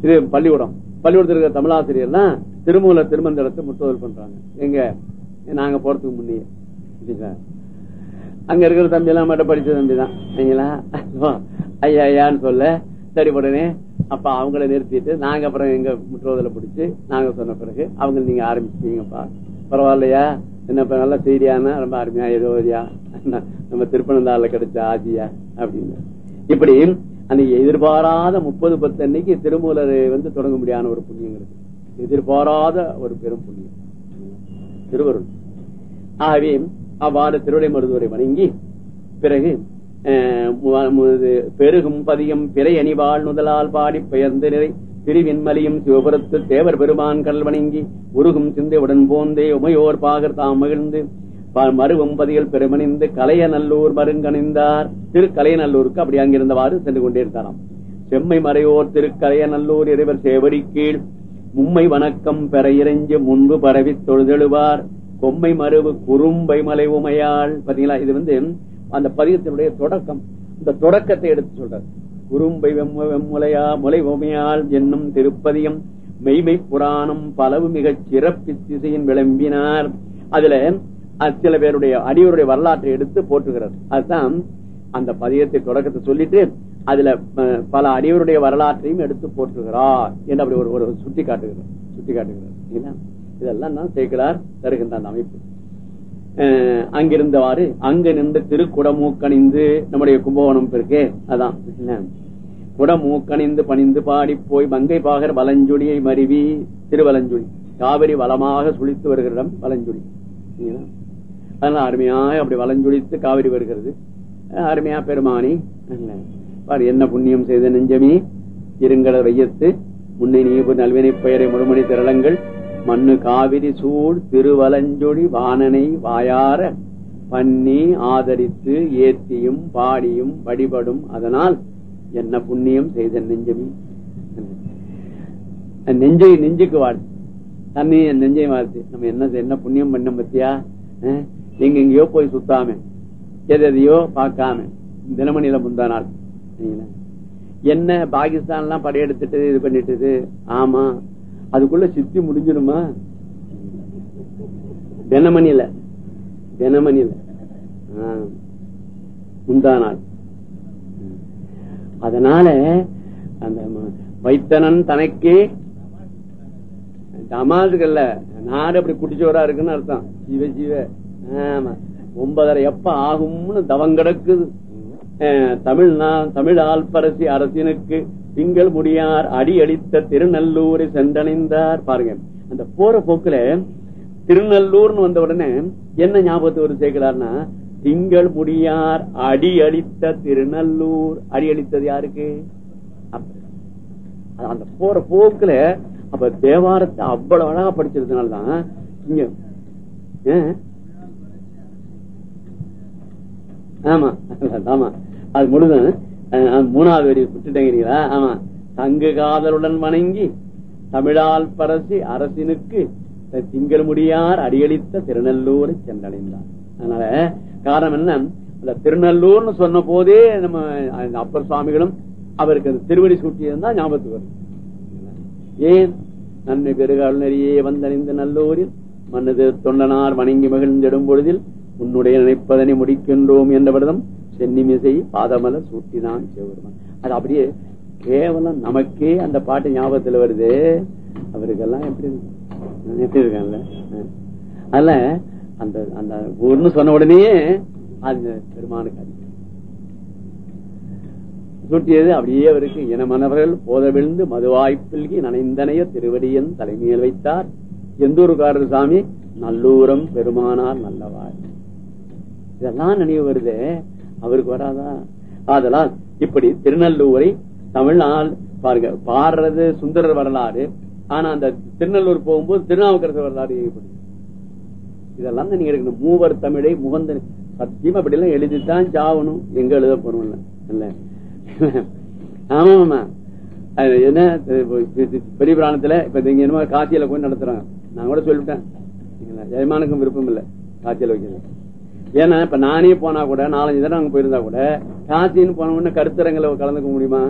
[SPEAKER 1] இது பள்ளிக்கூடம். பள்ளிக்கூடத்தில் இருக்கிற தமிழாசிரியர்லாம் திருமூலர் திருமந்திரத்தை முற்றுதல் பண்றாங்க. எங்க? நாங்க போறதுக்கு முன்னே. அங்க இருக்கிற தம்பி எல்லாம் மட்டும் படிச்ச தம்பி தான் சரிங்களா ஐயா ஐயான்னு சொல்ல சரி உடனே அப்ப அவங்கள நிறுத்திட்டு நாங்க அப்புறம் எங்க முற்றுவதில் பிடிச்சி நாங்க சொன்ன பிறகு அவங்க நீங்க ஆரம்பிச்சிட்டீங்கப்பா. பரவாயில்லையா? என்ன நல்ல செய்தியான ரொம்ப அருமையா ஏதோதியா நம்ம திருப்பனந்தால கிடைச்ச ஆதியா அப்படின்னு. இப்படி அன்னைக்கு எதிர்பாராத முப்பது பத்து அன்னைக்கு திருமூலர் வந்து தொடங்க முடியாத ஒரு புண்ணியங்கிறது எதிர்பாராத ஒரு பெரும் புண்ணியம். திருவருள். ஆகவே அவ்வாறு திருவிடை மருதுவரை வணங்கி பிறகு பெருகும் பதியும் பிறை அணிவாள் முதலால் பாடி பெயர்ந்து நிறை. திருவின்மலியும் சிவபுரத்து தேவர் பெருமான் கடல் வணங்கி உருகும் சிந்தையுடன் போந்தே உமையோர் பாகர் தாம் மகிழ்ந்து. மருவும் பதிகள் பெருமணிந்து கலையநல்லூர் மருங்கணிந்தார். திருக்கலையநல்லூருக்கு அப்படி அங்கிருந்தவாறு சென்று கொண்டே இருந்தாராம் செம்மை மறையோர் திருக்கலையநல்லூர் இறைவர் சேவடி கீழ். மும்மை வணக்கம் பெற இறைஞ்சு முன்பு பரவி தொழுதெழுவார். கொம்மை மருவு குறும்பை மலை உமையாள். பாத்தீங்களா? இது வந்து அந்த பதிகத்தினுடைய தொடக்கம் இந்த தொடக்கத்தை எடுத்து சொல்றார். குறும்பை வெம்ம வெம்முலையா முலை உமையால் என்னும் திருப்பதியம் மெய்மை புராணம் பலவு மிகச் சிறப்பு திசையின் விளம்பினார். அதுல சில பேருடைய அடியோருடைய வரலாற்றை எடுத்து போட்டுகிறார் அதுதான் அந்த பதியத்தை தொடக்கத்தை சொல்லிட்டு அதுல பல அடியோருடைய வரலாற்றையும் எடுத்து போட்டுகிறார் என்று அப்படி ஒரு ஒரு சுட்டி காட்டுகிறார் சுட்டி காட்டுகிறார் இதெல்லாம் தான் சேர்க்கிறார் தருகின்ற அந்த அமைப்பு. அங்கிருந்தவாறு அங்கு நின்று திருக்குடமூக்கணிந்து நம்முடைய கும்பகோணம் இருக்கே அதான். குடமூக்கணிந்து பணிந்து பாடி போய் மங்கை பாகர் வலஞ்சுடியை மருவி திருவலஞ்சுடி. காவிரி வளமாக சுழித்து வருகிற இடம் வலஞ்சுடி அதனால அருமையாக அப்படி வலஞ்சுழித்து காவிரி வருகிறது. அருமையா பெருமானி. பாரு என்ன புண்ணியம் செய்த நெஞ்சமே? இருங்கட வையத்து. முன்னை நீ நல்வினை பெயரை முழுமணி திரளங்கள். மண்ணு காவிரி சூழ் திருவலஞ்சொடி வானனை வாயார பண்ணி ஆதரித்து ஏத்தியும் பாடியும் வழிபடும் அதனால் என்ன புண்ணியம் செய்த நெஞ்சமி. நெஞ்சை நெஞ்சுக்கு வாழ்த்து. தண்ணி என் நெஞ்சை வாழ்த்து. நம்ம என்ன என்ன புண்ணியம் பண்ண பத்தியா? எங்க எங்கேயோ போய் சுத்தாம எதையோ பார்க்காம தினமணியில முந்தா நாள். என்ன பாகிஸ்தான் எல்லாம் படையெடுத்துட்டு இது பண்ணிட்டு ஆமா. அதுக்குள்ள சித்தி முடிஞ்சிடுமா தினமணியில. தினமணியில. ஆ. முந்தா நாள். அதனால அந்த வைத்தனன் தனக்கே தமாசுகள்ல நாடு அப்படி குடிச்சோரா இருக்குன்னு அர்த்தம். சிவ சிவ ஆமா. ஒன்பதரை எப்ப ஆகும்னு தவம் கிடக்குது. தமிழ் நா- தமிழ் ஆல்பரசி அரசினுக்கு திங்கள் முடியார் அடியடித்த திருநல்லூரை சென்றடைந்தார். பாருங்க அந்த போற போக்குல திருநல்லூர்னு வந்த உடனே என்ன ஞாபகத்தை ஒரு சேர்க்கிறார்னா திங்கள் முடியார் அடியடித்த திருநல்லூர். அடியடித்தது யாருக்கு? அந்த போற போக்குல அப்ப தேவாரத்தை அவ்வளவு அழகா படிச்சதுனாலதான் இங்க ஆமா ஆமா அது முழுதான் மூணாவது வரி விட்டுட்டேங்கிறீங்களா ஆமா. தங்கு காதலுடன் வணங்கி தமிழால் பரசி அரசினுக்கு திங்கள் முடியார் அடியளித்த திருநல்லூரை சென்றடைந்தார். அதனால காரணம் என்ன? அந்த திருநல்லூர்னு சொன்ன போதே நம்ம அப்பர் சுவாமிகளும் அவருக்கு அந்த திருவடி சூட்டியிருந்தா ஞாபகத்துக்கு வரும் ஏன்? நன்மை பெருகால் நெறியே வந்தணிந்த நல்லூரில் மன்னது தொண்டனார் வணங்கி மகிழ்ந்திடும் பொழுதில் உன்னுடைய நினைப்பதனை முடிக்கின்றோம் என்ற விரதம் சென்னிமிசை பாதமல சூட்டினான் சிவபெருமான். அது அப்படியே கேவலம் நமக்கே அந்த பாட்டு ஞாபகத்துல வருது. அவருக்கெல்லாம் எப்படி எப்படி இருக்காங்கல்ல? அதுல அந்த அந்த ஊர்னு சொன்ன உடனேயே அந்த பெருமானுக்கு அதிகம் சூட்டியது அப்படியே அவருக்கு இனமனவர்கள் போத விழுந்து மதுவாய்ப்பில்கி நனைந்தனைய திருவடியன் தலைமையில் வைத்தார். எந்தூருக்காரர் சாமி? நல்லூரம் பெருமானார் நல்லவாய் இதெல்லாம் நினைவு வருது. அவருக்கு வராதா? அதெல்லாம் இப்படி திருநல்லூரை தமிழ்நாள் பாருங்க பாடுறது சுந்தரர் வரலாறு ஆனா அந்த திருநல்லூர் போகும்போது திருநாவுக்கரசர் வரலாறு இதெல்லாம் தான் நீங்க எடுக்கணும். மூவர் தமிழை முகந்த சத்தியம் அப்படி எல்லாம் எழுதித்தான் சாவணும். எங்க எழுத போறோம் இல்ல இல்ல. ஆமா ஆமா. அது என்ன பெரிய பிராணத்துல இப்ப இங்க என்னமோ காசியில போய் நடத்துறாங்க. நான் கூட சொல்லிட்டேன். ஜெயமானுக்கும் விருப்பம் இல்ல காசியில வைக்கிறது ஏன்னா இப்ப நானே போனா கூட நாலஞ்சு தடவை அங்க போயிருந்தா கூட காசின்னு போன உடனே கருத்தரங்களை கலந்துக்க முடியுமா?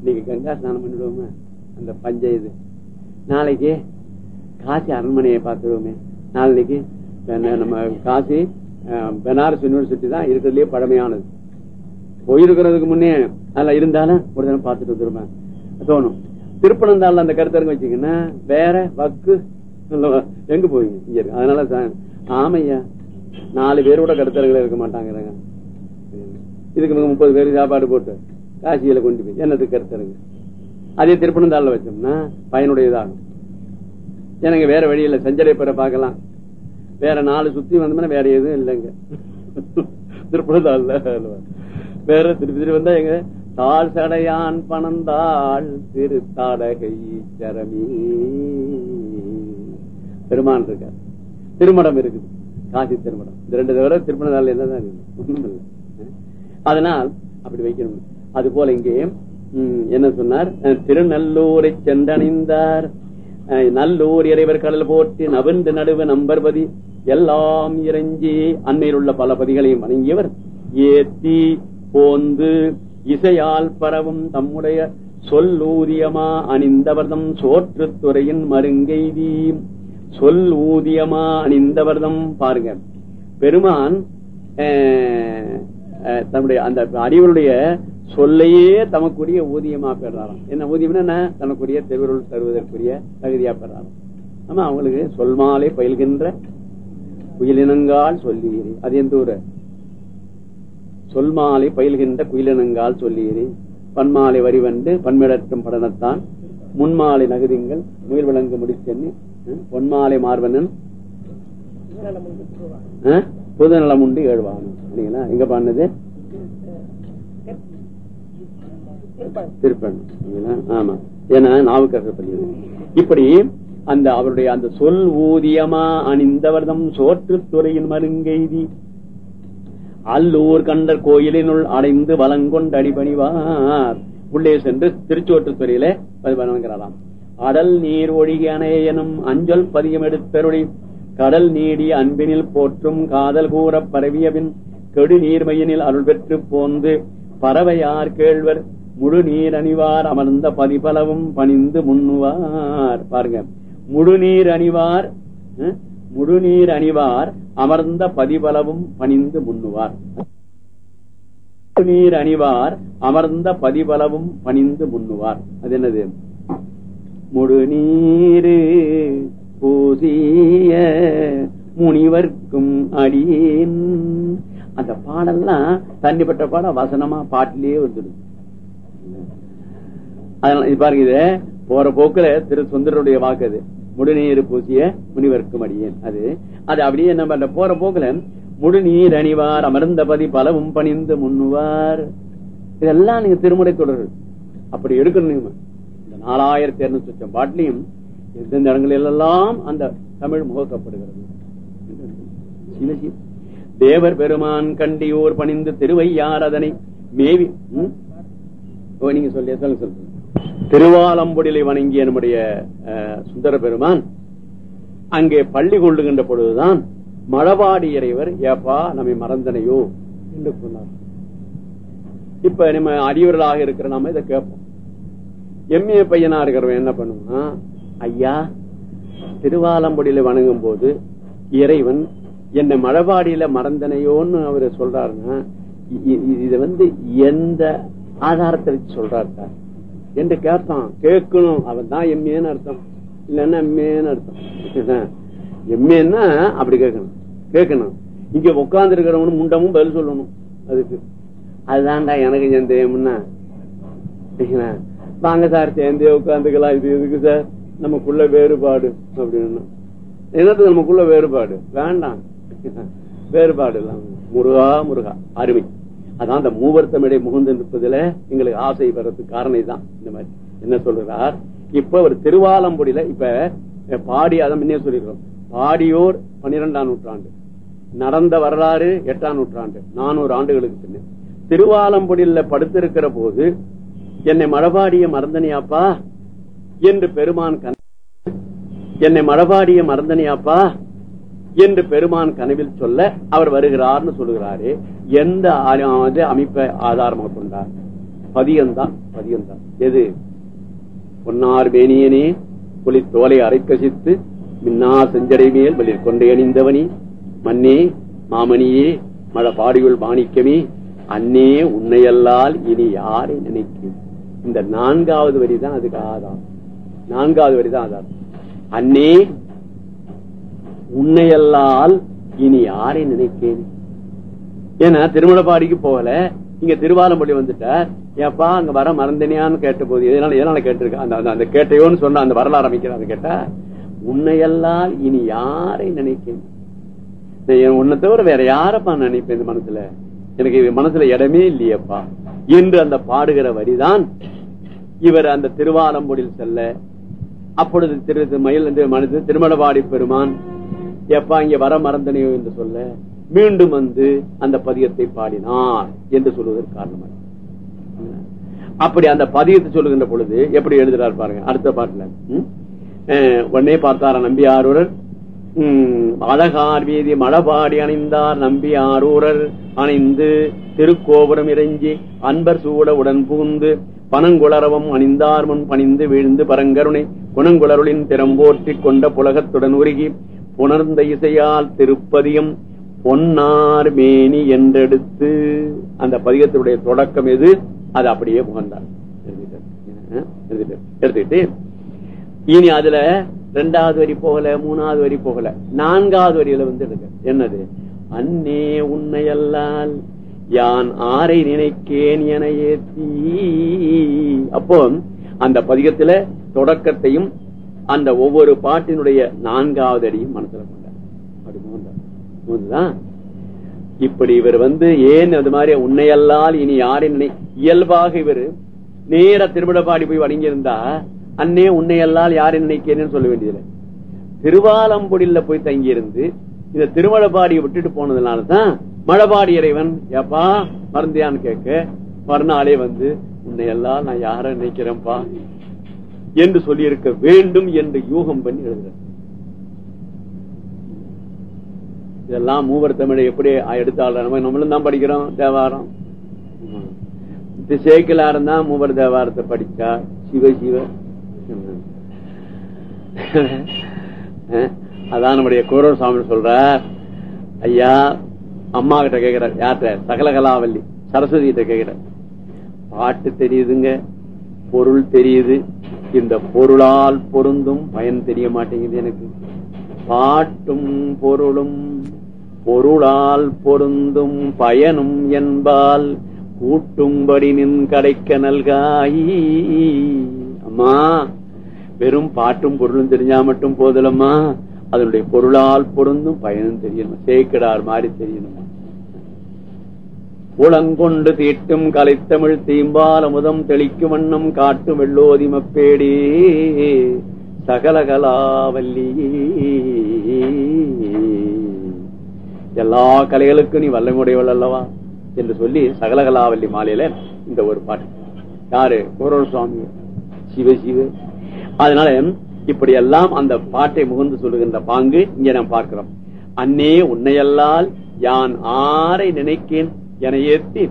[SPEAKER 1] இன்னைக்கு கங்கா ஸ்நானம் பண்ணிடுவோமே அந்த பஞ்ச இது. நாளைக்கு காசி அரண்மனையை பார்த்துருவோமே நாளைக்கு நம்ம காசி பெனாரஸ் யூனிவர்சிட்டி தான் இருக்கிறதுலயே பழமையானது. போயிருக்கிறதுக்கு முன்னே அதுல இருந்தாலும் ஒரு தினம் பார்த்துட்டு வந்துருவேன் தோணும். திருப்பனந்தாள் அந்த கருத்தரங்க வச்சீங்கன்னா வேற வக்கு எங்க போவீங்க? இங்க இருக்கு. அதனால தான் ஆமையா நாலு பேரோட கருத்தரங்களை இருக்க மாட்டாங்கிறாங்க. இதுக்கு மிக முப்பது பேர் சாப்பாடு போட்டு காசியில கொண்டு போய் என்னத்துக்கு கருத்தருங்க? அதே திருப்பனந்தாள்ல வச்சோம்னா பயனுடையதாகும். எனக்கு வேற வழியில செஞ்சடை பெற பார்க்கலாம். வேற நாலு சுத்தி வந்தோம்னா வேற எதுவும் இல்லைங்க. திருப்பனந்தாள்ல அல்லவா? வேற திருப்பி திருப்பி வந்தா எங்க? தாழ் சடையான் பணந்தாள் திருத்தாடகை சரமி. பெருமான் இருக்கார். திருமடம் இருக்குது. காசி திருமணம். இந்த ரெண்டு தவிர திருப்பனந்தாள் என்னதான் இல்லை அதனால் அப்படி வைக்கணும். அது போல இங்கே என்ன சொன்னார்? அஹ், திருநல்லூரை சென்றணிந்தார் அஹ், நல்லூர் இறைவர் கடல் போட்டு நவிந்து நடுவு நம்பர்பதி எல்லாம் இறைஞ்சி அன்னையில் உள்ள பல பதிகளையும் வணங்கியவர். ஏத்தி போந்து இசையால் பரவும் தம்முடைய சொல்லூதியமா அணிந்தவர்தம் சோற்றுத்துறையின் மருங்கெய்தி. சொல் ஊதியமா அணிந்தவர்தம் பாருங்க. பெருமான் தன்னுடைய அந்த அறிவருடைய சொல்லையே தமக்குரிய ஊதியமா பெறாராம். என்ன ஊதியம்னா என்ன? தனக்குரிய தெருவருள் தருவதற்குரிய தகுதியா பெறாராம். ஆமா அவங்களுக்கு சொல்மாலை பயில்கின்ற குயிலினங்கால் சொல்லீரி அது எந்த ஊரு? சொல்மாலை பயில்கின்ற குயிலினங்கால் சொல்லியிரு. பன்மாலை வரிவண்டு பன்மிடற்றும் படனத்தான். முன்மாலை நகுதிங்கள் முயல் விளங்கு முடிச்சென்னு பொன்மாலை மார்பனன் அஹ், புதுநலம் உண்டு இல்லைங்களா எங்க பாடினது? இல்லைங்களா? ஆமா. ஏன்னா நாவுக்கரசர் பள்ளி இப்படி அந்த அவருடைய அந்த சொல் ஊதியமா அணிந்தவர்தம் சோற்றுத் துறையின் மருங்கெய்தி. அல்லூர் கண்டர் கோயிலினுள் அடைந்து வலங்கொண்டு அடிபணிவார். உள்ளே சென்று திருச்சோற்றுத்துறையில வணங்குறாராம் அடல் நீர் ஒழிகனே எனும் அஞ்சல் பதியம் எடுத்தருளி கடல் நீடி அன்பினில் போற்றும் காதல் கூறப் பரவியபின் கெடு நீர்மையினில் அருள் பெற்று போந்து பறவையார் கேழ்வர் முழு நீர் அணிவார் அமர்ந்த பதிபலவும் பணிந்து முன்னுவார். பாருங்க. முழு நீர் அணிவார் முழு நீர் அணிவார் அமர்ந்த பதிபலவும் பணிந்து முன்னுவார். நீர் அணிவார் அமர்ந்த பதிபலவும் பணிந்து முன்னுவார். அது என்னது? முழுநீரு பூசிய முனிவர்க்கும் அடியேன். அந்த பாடல்லாம் தண்ணிப்பட்ட பாடம் வசனமா பாட்டிலேயே வந்துடும். அதனால இது பாருங்க இது போற போக்குல திரு சுந்தருடைய வாக்கு அது. முடுநீர் பூசிய முனிவர்க்கும் அடியேன். அது அது அப்படியே என்ன பண்ற போற போக்குல முடுநீர் அணிவார் அமர்ந்தபதி பலவும் பணிந்து முன்னுவார். இதெல்லாம் நீங்க திருமுறை தொடர்கள். அப்படி எடுக்கணும் நீங்க. நாலாயிரத்தி இருநூத்தி லட்சம் பாட்டிலையும் எந்தெந்த இடங்களிலெல்லாம் அந்த தமிழ் முகக்கப்படுகிறது? தேவர் பெருமான் கண்டியோர் பணிந்து திருவையார் அதனை மேவி நீங்க சொல்லி சொல்லுங்க சொல்லுங்க. திருவாலம்புடிலை வணங்கிய நம்முடைய அஹ், சுந்தர பெருமான் அங்கே பள்ளி கொள்ளுகின்ற பொழுதுதான் மழவாடி இறைவர் ஏப்பா நம்மை மறந்தனையோ என்று சொன்னார் இப்ப நம்ம அடியவர்களாக இருக்கிற நாம இதை கேட்போம். எம்ஏ பையனா இருக்கிறவன் என்ன பண்ணுவான் ஐயா திருவாலம்புடியில வணங்கும் போது இறைவன் என்னை மழபாடியில மறந்தனையோன்னு அவரு சொல்றாருன்னா இது வந்து எந்த ஆதாரத்தை வச்சு சொல்றாரு சார்? என்று கேட்பான் கேட்கணும். அவன் தான் எம்ஏன்னு அர்த்தம். இல்லன்னா எம்ஏன்னு அர்த்தம். எம்ஏன்னா அப்படி கேட்கணும். கேட்கணும். இங்க உட்கார்ந்து இருக்கிறவனு முண்டமும் பதில் சொல்லணும். அதுக்கு. அதுதான்டா எனக்கு சந்தேகம்னா. வாங்க சார் சேர்ந்தே உட்காந்துக்கலாம் இது எதுக்கு சார்? நமக்குள்ள வேறுபாடு அப்படின்னு. என்னது நமக்குள்ள வேறுபாடு? வேண்டாம். வேறுபாடு இல்லாம முருகா முருகா அருமை. அதான் அந்த மூவர்த்தமிடை முகுந்து நிற்பதுல எங்களுக்கு ஆசை வர்றதுக்கு காரணம் தான் இந்த மாதிரி. என்ன சொல்றார்? இப்ப ஒரு திருவாலம்புடியில இப்ப பாடி அதை முன்னே சொல்லிக்கிறோம் பாடியோர் பன்னிரெண்டாம் நூற்றாண்டு. நடந்த வரலாறு எட்டாம் நூற்றாண்டு. நானூறு ஆண்டுகளுக்கு பின்ன. திருவாலம்புடியில படுத்திருக்கிற போது என்னை மழபாடிய மறந்தனியாப்பா என்று பெருமான் என்னை மழபாடிய மறந்தனியாப்பா என்று பெருமான் கனவில் சொல்ல அவர் வருகிறார்னு சொல்லுகிறாரு எந்த அமைப்பை ஆதாரமாக கொண்டார்? பதியம்தான் பதியம்தான் எது? பொன்னார் மேனியனே புலி தோலை அரைக்கசித்து மின்னா செஞ்சடை மேல் வலில் கொண்டை அணிந்தவனி மன்னே மாமணியே மழ பாடியுள் மாணிக்கமே அன்னே உன்னையல்லால் இனி யாரை நினைக்கிறேன் இந்த நான்காவது வரிதான் அதுக்கு ஆதாரம். நான்காவது வரிதான் ஆதாரம். அன்னே உன்னையல்லால் இனி யாரை நினைக்கேன் ஏன்னா திருமணப்பாடிக்கு போகல. இங்க திருவாலம்பள்ளி வந்துட்டார் ஏப்பா அங்க வர மறந்தனியான்னு கேட்ட போது எதனால எதனால கேட்டிருக்க? அந்த அந்த- கேட்டையோன்னு சொன்ன அந்த வரலாறு அமைக்கிறாங்க கேட்டா உன்னையல்லால் இனி யாரை நினைக்கேன் என் உன்னை தவிர வேற யாரப்பா நினைப்பேன் இந்த மனசுல? எனக்கு மனசுல இடமே இல்லையேப்பா. என்று அந்த பாடுகிற வரிதான் இவர் அந்த திருவாலம்பொடில் செல்ல அப்பொழுது திரு மயில் என்று மனித திருமணவாடி பெருமான் எப்பா இங்க வர மறந்தனையோ என்று சொல்ல மீண்டும் வந்து அந்த பதியத்தை பாடினார் என்று சொல்வதற்கு காரணமாக அப்படி அந்த பதியத்தை சொல்லுகின்ற பொழுது எப்படி எழுதுறாரு பாருங்க அடுத்த பாட்டுல. அஹ், உடனே பார்த்தார நம்பி ஆரூரர் அழகார் வீதி மழபாடி அணிந்தார் நம்பி ஆரூரர். அணிந்து திருக்கோபுரம் இறைஞ்சி அன்பர் சூட உடன் புகுந்து பனங்குளரவம் அணிந்தார் முன் பணிந்து வீழ்ந்து பரங்கருணை. குணங்குளருளின் திறம்போற்றி கொண்ட புலகத்துடன் உருகி புணர்ந்த இசையால் திருப்பதியம் பொன்னார் மேனி என்றெடுத்து. அந்த பதிகத்தினுடைய தொடக்கம் எது? அது அப்படியே புகழ்ந்தார். எடுத்துக்கிட்டு. இனி அதுல ரெண்டாவது வரி போகல மூணாவது வரி போகல நான்காவது வரியில வந்து எடுக்க என்னது? அன்னே உன்னையல்லால் யான் ஆரை நினைக்கேன் என ஏத்தி. அப்போ அந்த பதிகத்துல தொடக்கத்தையும் அந்த ஒவ்வொரு பாட்டினுடைய நான்காவது அடியும் மனசுல கொண்டார். இப்படி இவர் வந்து ஏன் அது மாதிரி உன்னையல்லால் இனி யாரை நினை இயல்பாக இவர் நேர திருவிழப்பாடி போய் வணங்கியிருந்தா அன்னே உன்னையெல்லாம் யார் நினைக்கிறேன்னு சொல்ல வேண்டியதில்லை. திருவாலம்புடியில போய் தங்கியிருந்து இந்த திருமழபாடியை விட்டுட்டு போனதுனாலதான் மழபாடி இறைவன் ஏப்பா மறந்தியான்னு கேட்க மறுநாளே வந்து உன்னையெல்லாம் நான் யார நினைக்கிறேன்ப்பா? என்று சொல்லியிருக்க வேண்டும் என்று யூகம் பண்ணி எழுதுறார். இதெல்லாம் மூவர் தமிழை எப்படி எடுத்தாள் நம்ம நம்மளும் தான் படிக்கிறோம் தேவாரம். சேக்கிலாரம் தான் மூவர் தேவாரத்தை படிச்சா சிவ சிவ. அதான் நம்முடைய குரவர் சுவாமி சொல்றார். ஐயா அம்மா கிட்ட கேக்குறார் யார்கிட்ட? சகலகலாவல்லி சரஸ்வதி கிட்ட கேக்குறார் பாட்டு தெரியுதுங்க பொருள் தெரியுது. இந்த பொருளால் பொருந்தும் பயன் தெரிய மாட்டேங்குது எனக்கு. பாட்டும் பொருளும் பொருளால் பொருந்தும் பயனும் என்பால் கூட்டும்படி நின் கடைக்க நல்காயி. அம்மா வெறும் பாட்டும் பொருளும் தெரிஞ்சா மட்டும் போதலம்மா. அதனுடைய பொருளால் பொருந்தும் பயனும் தெரியணும்? சேக்கடார் மாதிரி தெரியணுமா? உளங்கொண்டு தீட்டும் கலைத்தமிழ் தீம்பால் அமுதம் தெளிக்கும் வண்ணம் காட்டும் வெள்ளோதிமப்பேடி. சகலகலாவல்லி எல்லா கலைகளுக்கும் நீ வல்லமுடையவள் அல்லவா? என்று சொல்லி சகலகலாவல்லி மாலையில இந்த ஒரு பாட்டு. யாரு? குரோர் சுவாமி. சிவ சிவ. அதனால இப்படி எல்லாம் அந்த பாட்டை முகந்து சொல்லுகின்ற பாங்கு இங்க நாம் பார்க்கிறோம். அன்னே உன்னையல்லால் யான் ஆரை நினைக்கேன் என ஏத்தி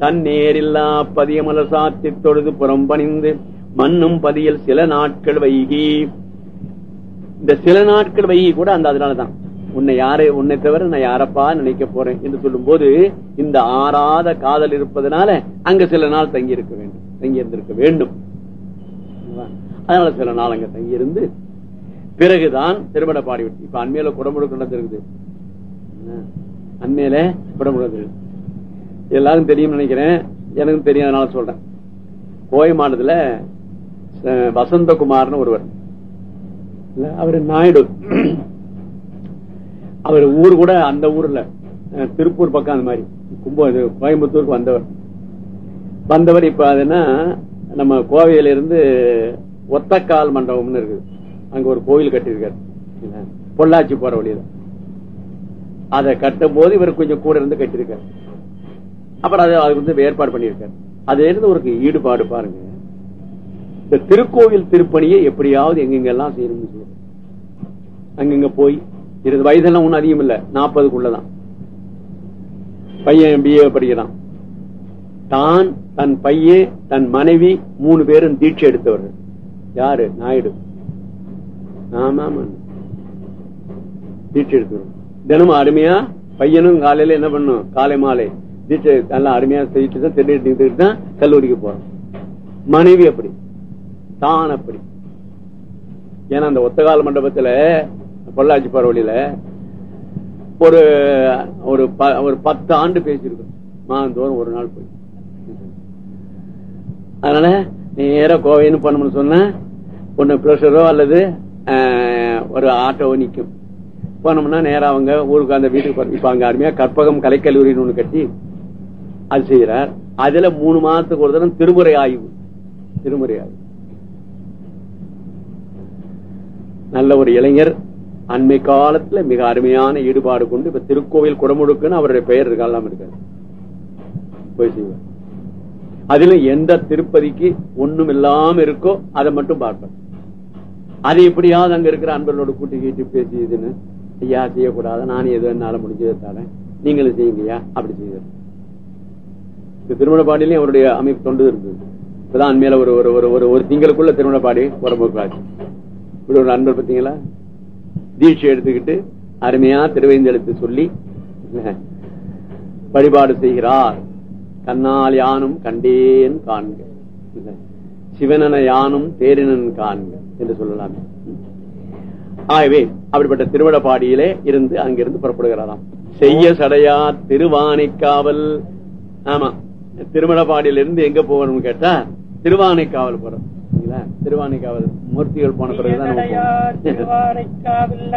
[SPEAKER 1] தன் நேரில்லா பதியமலர் சாத்தி தொழுது புறம் பணிந்து மண்ணும் பதியில் சில நாட்கள் வைகி. இந்த சில நாட்கள் வைகி கூட அந்த அதனாலதான் உன்னை யாரை உன்னை தவிர நான் யாரப்பா நினைக்க போறேன் என்று சொல்லும் போது இந்த ஆறாத காதல் இருப்பதனால அங்க சில நாள் தங்கி இருக்க வேண்டும். தங்கி இருந்திருக்க வேண்டும். அதனால சில நாள் அங்க தங்கி பிறகுதான் திருமண பாடி விட்டு இப்ப அண்மையில குடமுழுக்கு நடந்திருக்குது அண்மையில குடமுழுக்கு எல்லாரும் தெரியும் நினைக்கிறேன். எனக்கும் தெரியும் அதனால சொல்றேன். கோவை மாநிலத்துல வசந்தகுமார்னு ஒருவர். அவரு நாயுடு. அவர் ஊர் கூட அந்த ஊர்ல திருப்பூர் பக்கம் அந்த மாதிரி. கும்ப கோயம்புத்தூருக்கு வந்தவர். வந்தவர் இப்ப அதுன்னா நம்ம கோவையில இருந்து ஒத்தக்கால் மண்டபம்னு இருக்குது. அங்க ஒரு கோயில் கட்டியிருக்காரு. பொள்ளாச்சி போற வழியில. அதை கட்டும் போது இவர் கொஞ்சம் கூட இருந்து கட்டியிருக்காரு. அப்புறம் அது வந்து ஏற்பாடு பண்ணியிருக்காரு. அதுல இருந்து ஒரு ஈடுபாடு பாருங்க. இந்த திருக்கோவில் திருப்பணியை எப்படியாவது எங்கெங்கெல்லாம் செய்யணும்னு சொல்லுவாங்க அங்கங்க போய் இருபது வயதெல்லாம் ஒன்னும் அதிகம் இல்ல. நாற்பதுக்குள்ளதான். பையன் பிஏ படிக்கிறான். தான் தன் பையன் தன் மனைவி மூணு பேரும் தீட்சை எடுத்தவர்கள். யாரு? நாயுடு. ஆமா தீட்சை எடுத்துரும் தினமும் அருமையா பையனும் காலையில என்ன பண்ணும்? காலை மாலை. தீட்சை நல்லா அருமையா செய்யிட்டு தான் தெரிஞ்சுட்டு தான் கல்லூரிக்கு போறோம். மனைவி அப்படி. தான் அப்படி. ஏன்னா அந்த ஒத்தகால மண்டபத்துல பொள்ளாச்சி பரவழியில ஒரு ஒரு ஒரு பத்து ஆண்டு பேசியிருக்கோம். மாதந்தோறும் ஒரு நாள் போய். அதனால நேர கோவைன்னு பண்ணணும்னு சொன்னா ஒண்ணு பிரஷரோ அல்லது ஒரு ஆட்டோவோ நிக்கும். போனோம்னா நேரம் அவங்க ஊருக்கு அந்த வீட்டுக்கு இப்ப அங்க அருமையா கற்பகம் கலைக்கல்லூரின்னு ஒண்ணு கட்டி அது செய்யறார் அதுல மூணு மாதத்துக்கு ஒரு தரம் திருமுறை ஆய்வு. திருமுறை ஆய்வு. நல்ல ஒரு இளைஞர் அண்மை காலத்துல மிக அருமையான ஈடுபாடு கொண்டு இப்ப திருக்கோவில் குடமுழுக்குன்னு அவருடைய பெயர் இருக்கலாம் இருக்காரு போய் செய்வார். அதுல எந்த திருப்பதிக்கு ஒண்ணும் இல்லாம இருக்கோ அதை மட்டும் பார்ப்பேன். அது எப்படியாவது அங்க இருக்கிற அன்பர்களோட கூட்டி கீட்டி பேசி இதுன்னு ஐயா செய்யக்கூடாது நானும் எது என்னால முடிஞ்சதை தரேன். நீங்களும் செய்யுங்கய்யா அப்படி செய்வார் இந்த திருமணப்பாடியிலையும் அவருடைய அமைப்பு தொண்டு இருந்தது. இப்பதான் மேல ஒரு ஒரு ஒரு ஒரு ஒரு திங்களுக்குள்ள திருமணப்பாடி புறம்போக்காச்சு இப்படி ஒரு அன்பர் பார்த்தீங்களா தீட்சை எடுத்துக்கிட்டு அருமையா திருவைந்தெழுத்து சொல்லி வழிபாடு செய்கிறார். கண்ணால் யானும் கண்டேன் காண்க. சிவனன யானும் தேரினன் காண்க என்று சொல்லலாமே. ஆகவே அப்படிப்பட்ட திருவிழப்பாடியிலே இருந்து அங்கிருந்து புறப்படுகிறாராம். செய்ய சடையா திருவானைக்காவல். ஆமா திருமணப்பாடியிலிருந்து எங்க போகணும்னு கேட்டா திருவானைக்காவல் போறோம். திருவானைக்காவல் மூர்த்திகள் போன பிறகுதான்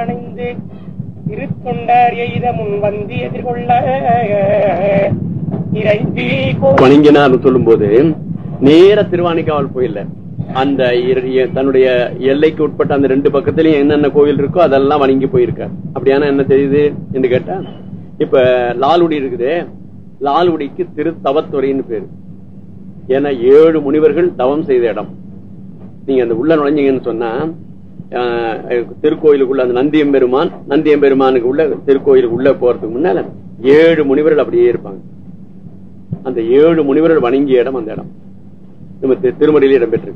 [SPEAKER 2] அணைந்து திருத்தொண்டர் எய்த முன் வந்து எதிர்கொள்ள.
[SPEAKER 1] வணங்கினார் சொல்லும் போது நேர திருவானைக்காவல் போயில அந்த தன்னுடைய எல்லைக்கு உட்பட்ட அந்த ரெண்டு பக்கத்திலயும் என்னென்ன கோவில் இருக்கோ அதெல்லாம் வணங்கி போயிருக்கார். அப்படியான என்ன தெரியுது என்று கேட்டா இப்ப லால்குடி இருக்குது. லால்குடிக்கு திரு தவத்துறைன்னு பேரு. ஏன்னா ஏழு முனிவர்கள் தவம் செய்த இடம். நீங்க அந்த உள்ள நுழைஞ்சீங்கன்னு சொன்னா திருக்கோயிலுக்குள்ள அந்த நந்தியம்பெருமான் நந்தியம்பெருமானுக்கு உள்ள திருக்கோயிலுக்கு உள்ள போறதுக்கு முன்னால ஏழு முனிவர்கள் அப்படியே இருப்பாங்க. அந்த ஏழு முனிவர்கள் வணங்கிய இடம் அந்த இடம். நம்ம தி- திருமடியில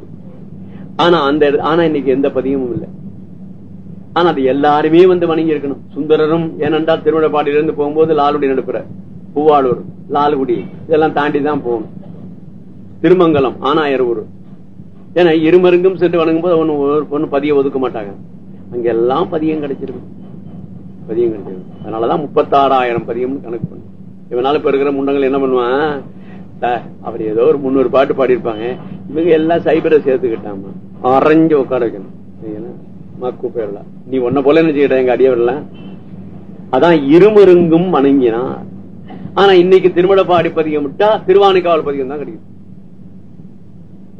[SPEAKER 1] ஆனா அந்த ஆனா இன்னைக்கு எந்த பதியமும் இல்லை. ஆனா அது எல்லாருமே வந்து வணங்கி இருக்கணும் சுந்தரரும் ஏனென்றால் திருவிழப்பாடியிலிருந்து போகும்போது லாலுடி நடப்புற பூவாளூர் லால்குடி இதெல்லாம் தாண்டி தான் போகணும். திருமங்கலம் ஆனாயர் ஊர் ஏன்னா இருமருங்கும் சென்று வணங்கும் போது ஒண்ணு ஒண்ணு பதியம் ஒதுக்க மாட்டாங்க. அங்க எல்லாம் பதியம் கிடைச்சிருக்கு பதியம் கிடைச்சிருக்கு அதனாலதான் முப்பத்தாறாயிரம் பதியம்னு கணக்கு இவனால இப்ப இருக்கிற முண்டங்கள் என்ன பண்ணுவான்? அப்படி அவர் ஏதோ ஒரு முன்னூறு பாட்டு பாடியிருப்பாங்க. இவங்க எல்லாம் சைபரை சேர்த்துக்கிட்டாமா? அரைஞ்சு உட்கார வைக்கணும். மக்கு பேர்ல நீ உன்ன போல என்ன செய்யற எங்க அடியவர்லாம் அதான் இருமருங்கும் வணங்கினார் ஆனா இன்னைக்கு திருமணப்பாடி பதிகம் விட்டா திருவானைக்காவல் பதிகம் தான் கிடைக்கும்.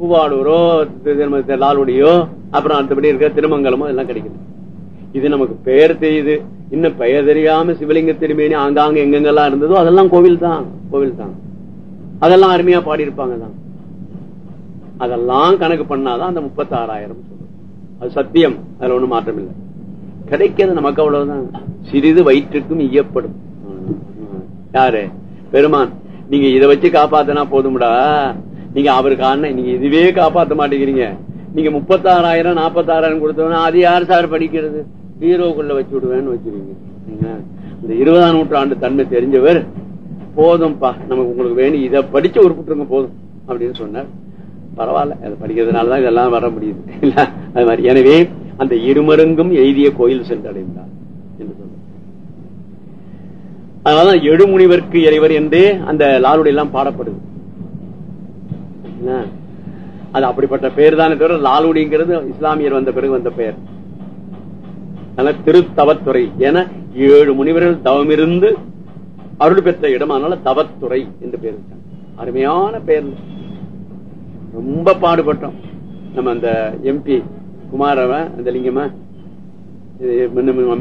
[SPEAKER 1] பூவாடூரோ தி- அப்புறம் அடுத்தபடி இருக்கிற திருமங்கலமோ எல்லாம் கிடைக்குது இது நமக்கு பெயர் தெரியுது. இன்னும் பெயர் தெரியாம சிவலிங்க திருமேனி ஆங்காங்க எங்கெங்கெல்லாம் இருந்ததோ அதெல்லாம் கோவில் தான் கோவில் தான் அதெல்லாம் அருமையா பாடியிருப்பாங்க தான் அதெல்லாம் கணக்கு பண்ணாதான் அந்த முப்பத்தாறாயிரம் ஆறாயிரம் அது சத்தியம் அதுல ஒண்ணும் மாற்றம் இல்லை கிடைக்கிறது நமக்கு அவ்வளவுதான். சிறிது வயிற்றுக்கும் ஈயப்படும். யாரு? பெருமான். நீங்க இதை வச்சு காப்பாத்தினா போதும்டா. நீங்க அவருக்கு நீங்க இதுவே காப்பாத்த மாட்டேங்கிறீங்க. நீங்க முப்பத்தாறாயிரம் நாற்பத்தாறாயிரம் கொடுத்தோம்னா அது யார் சார் படிக்கிறது? பீரோக்குள்ள வச்சு விடுவேன்னு வச்சிருக்கீங்க இந்த இருபதாம் நூற்றாண்டு தன்மை தெரிஞ்சவர் போதும்பா நமக்கு உங்களுக்கு வேணும் இதை படிச்சு உருப்பிட்டுருங்க போதும் அப்படின்னு சொன்னார். பரவாயில்ல அதை படிக்கிறதுனாலதான் இதெல்லாம் வர முடியுது. இல்ல அது மாதிரி. எனவே அந்த இருமருங்கும் எழுதிய கோயில் சென்றடைந்தார் என்று சொன்னார். அதனாலதான் எழுமுனிவர்க்கு இறைவர் என்று அந்த லாலுடைய எல்லாம் பாடப்படுது. அது அப்படிப்பட்ட பெயர் தானே தவிர லாலுடிங்கிறது இஸ்லாமியர் வந்த பிறகு வந்த பெயர். அதனால திருத்தவத்துறை என ஏழு முனிவர்கள் தவமிருந்து அருள் பெற்ற இடம்? அதனால தவத்துறை என்று பேர் வச்சாங்க. அருமையான பெயர் ரொம்ப பாடுபட்டோம். நம்ம அந்த எம்பி குமாரவன் அந்த லிங்கமா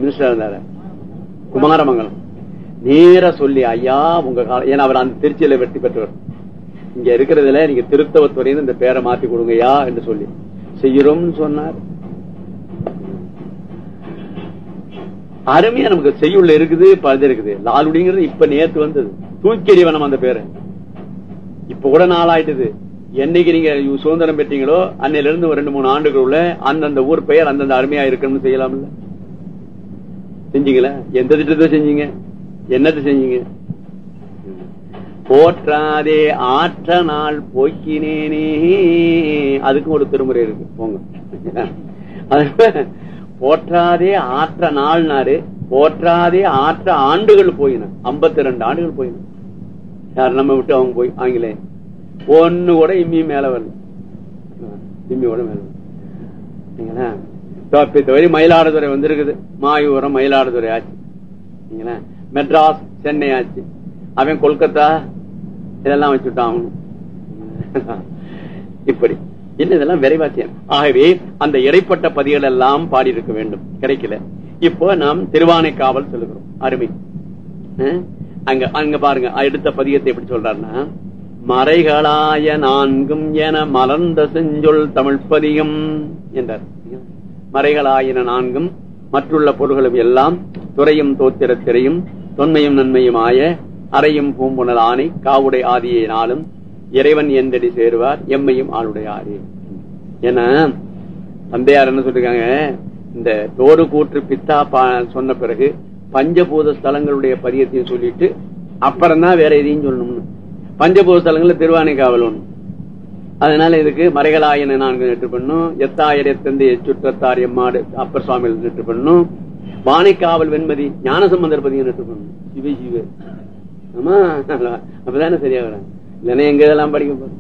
[SPEAKER 1] மினிஸ்டர் இருந்தாரு. குமாரமங்கலம். நேர சொல்லி ஐயா உங்க காலம் ஏன்னா அவர் அந்த திருச்சியில வெற்றி பெற்றவர். இங்க இருக்கிறதுல நீங்க திருத்தவத்துறைன்னு இந்த பேரை மாத்தி கொடுங்கயா என்று சொல்லி. செய்யறோம்னு சொன்னார். அருமையா நமக்கு செய்யுள்ள இருக்குது பழுது இருக்குது. லாலுடிங்கிறது இப்ப நேத்து வந்தது. தூக்கெறிவனம் அந்த பேரு. இப்ப கூட நாளாயிட்டுது. என்னைக்கு நீங்க சுதந்திரம் பெற்றீங்களோ அன்னையில இருந்து ஒரு ரெண்டு மூணு ஆண்டுகளுள்ள அந்தந்த ஊர் பெயர் அந்தந்த அருமையா இருக்கணும்னு செய்யலாம்ல. செஞ்சீங்களா? எந்த திட்டத்தை செஞ்சீங்க? என்னத்தை செஞ்சீங்க? போற்றாதே ஆற்ற நாள் போக்கினேனே. அதுக்கும் ஒரு திருமுறை இருக்கு. போங்க. போற்றாதே ஆற்ற நாள்னாரு போற்றாதே ஆற்ற ஆண்டுகள் போயின. ஐம்பத்தி ரெண்டு ஆண்டுகள் போயின. யார் நம்ம விட்டு அவங்க போய் ஆங்கிலே? ஒன்னு கூட இம்மி மேல வரல. இம்மி கூட மேல வரல. சரிங்களா? மயிலாடுதுறை வந்திருக்குது. மாயூரம் மயிலாடுதுறை ஆச்சு. மெட்ராஸ் சென்னை ஆச்சு. அவன் கொல்கத்தா? இதெல்லாம் வச்சுட்டான் இப்படி. என்ன இதெல்லாம் விரைவாத்தியம் ஆகவே அந்த இடைப்பட்ட பதிகள் எல்லாம் பாடி இருக்க வேண்டும். கிடைக்கல. இப்போ நாம் திருவானை காவல் சொல்லுகிறோம். அருமை. அங்க அங்க பாருங்க. அடுத்த பதியத்தை எப்படி சொல்றாருன்னா மறைகளாய நான்கும் என மலர்ந்த செஞ்சொல் தமிழ் பதியம் என்றார். மறைகளாயின நான்கும் மற்றுள்ள பொருள்களும் எல்லாம் துறையும் தோத்திரத்திரையும் தொன்மையும் நன்மையுமாய அறையும் பூம்புணல் ஆணை காவுடை ஆதியை நாளும் இறைவன் எந்தடி சேருவார்? எம்மையும் ஆளுடைய ஆதி ஏன்னா தந்தையார் என்ன சொல்லிருக்காங்க? இந்த தோடு கூற்று பித்தா பா- சொன்ன பிறகு பஞ்சபூத ஸ்தலங்களுடைய பதியத்தையும் சொல்லிட்டு அப்புறம் தான் வேற எதையும் சொல்லணும்னு. பஞ்சபூத ஸ்தலங்கள்ல திருவானைக்காவல் ஒண்ணு அதனால இதுக்கு மறைகளாயன நான்கு நெட்டு பண்ணும். எத்தாயர் எத்தந்தை எச்சுற்றத்தார் எம்மாடு அப்பர் சுவாமி நெட்டு பண்ணும். வானைக்காவல் வெண்மதி ஞானசம்பந்தர் பதியம் நெட்டு பண்ணும். சிவ சிவ. ஆமா. அப்பதானே சரியா வரும் இதனை எங்க இதெல்லாம் படிக்க போறோம்?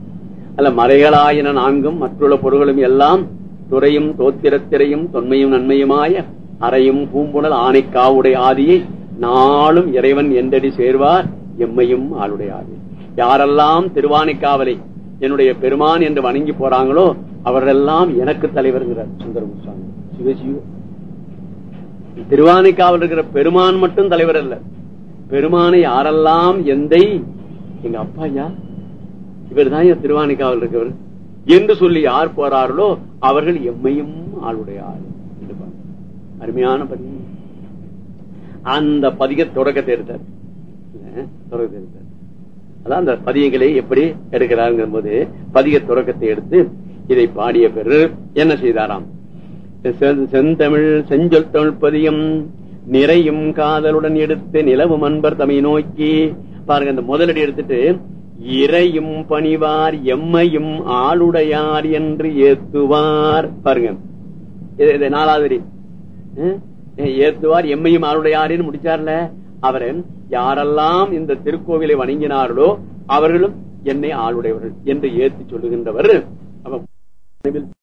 [SPEAKER 1] அல்ல மறைகளாயின நான்கும் மற்றுள்ள பொருள்களும் எல்லாம் துறையும் தோத்திரத்திரையும் தொன்மையும் நன்மையுமாய அறையும் பூம்புணல் ஆணைக்காவுடைய ஆதியை நாளும் இறைவன் எந்தடி சேர்வார் எம்மையும் ஆளுடைய ஆதி. யாரெல்லாம் திருவானைக்காவலை என்னுடைய பெருமான் என்று வணங்கி போறாங்களோ அவரெல்லாம் எனக்கு தலைவர்ங்கிறார் சுந்தரமுசாமி சிவஜியோ. திருவானைக்காவல் இருக்கிற பெருமான் மட்டும் தலைவர் அல்ல. பெருமானை யாரெல்லாம் எந்தை? எங்க அப்பா ஐயா இவர் தான் திருவானிக்காவில் இருக்கவர். என்று சொல்லி யார் போறார்களோ அவர்கள் எம்மையும் ஆளுடைய என்று அருமையான பதியம் அந்த பதிக தொடக்கத்தை எடுத்தார். தொடக்கத்தை எடுத்தார். அதான் அந்த பதியங்களை எப்படி எடுக்கிறாருங்கிற போது பதிக தொடக்கத்தை எடுத்து இதை பாடிய பிறகு என்ன செய்தாராம்? செந்தமிழ் செஞ்சொல் தமிழ் பதியம் நிறையும் காதலுடன் எடுத்து நிலவும் அன்பர் தமை நோக்கி. பாருங்க அந்த முதலடி எடுத்துட்டு இறையும் பணிவார் எம்மையும் ஆளுடையார் என்று ஏத்துவார். பாருங்க. இது- நாலாவது ஏத்துவார் எம்மையும் ஆளுடையாரின்னு முடிச்சார்ல? அவரு யாரெல்லாம் இந்த திருக்கோவிலை வணங்கினார்களோ அவர்களும் என்னை ஆளுடையவர்கள் என்று ஏத்து சொல்லுகின்றவர்.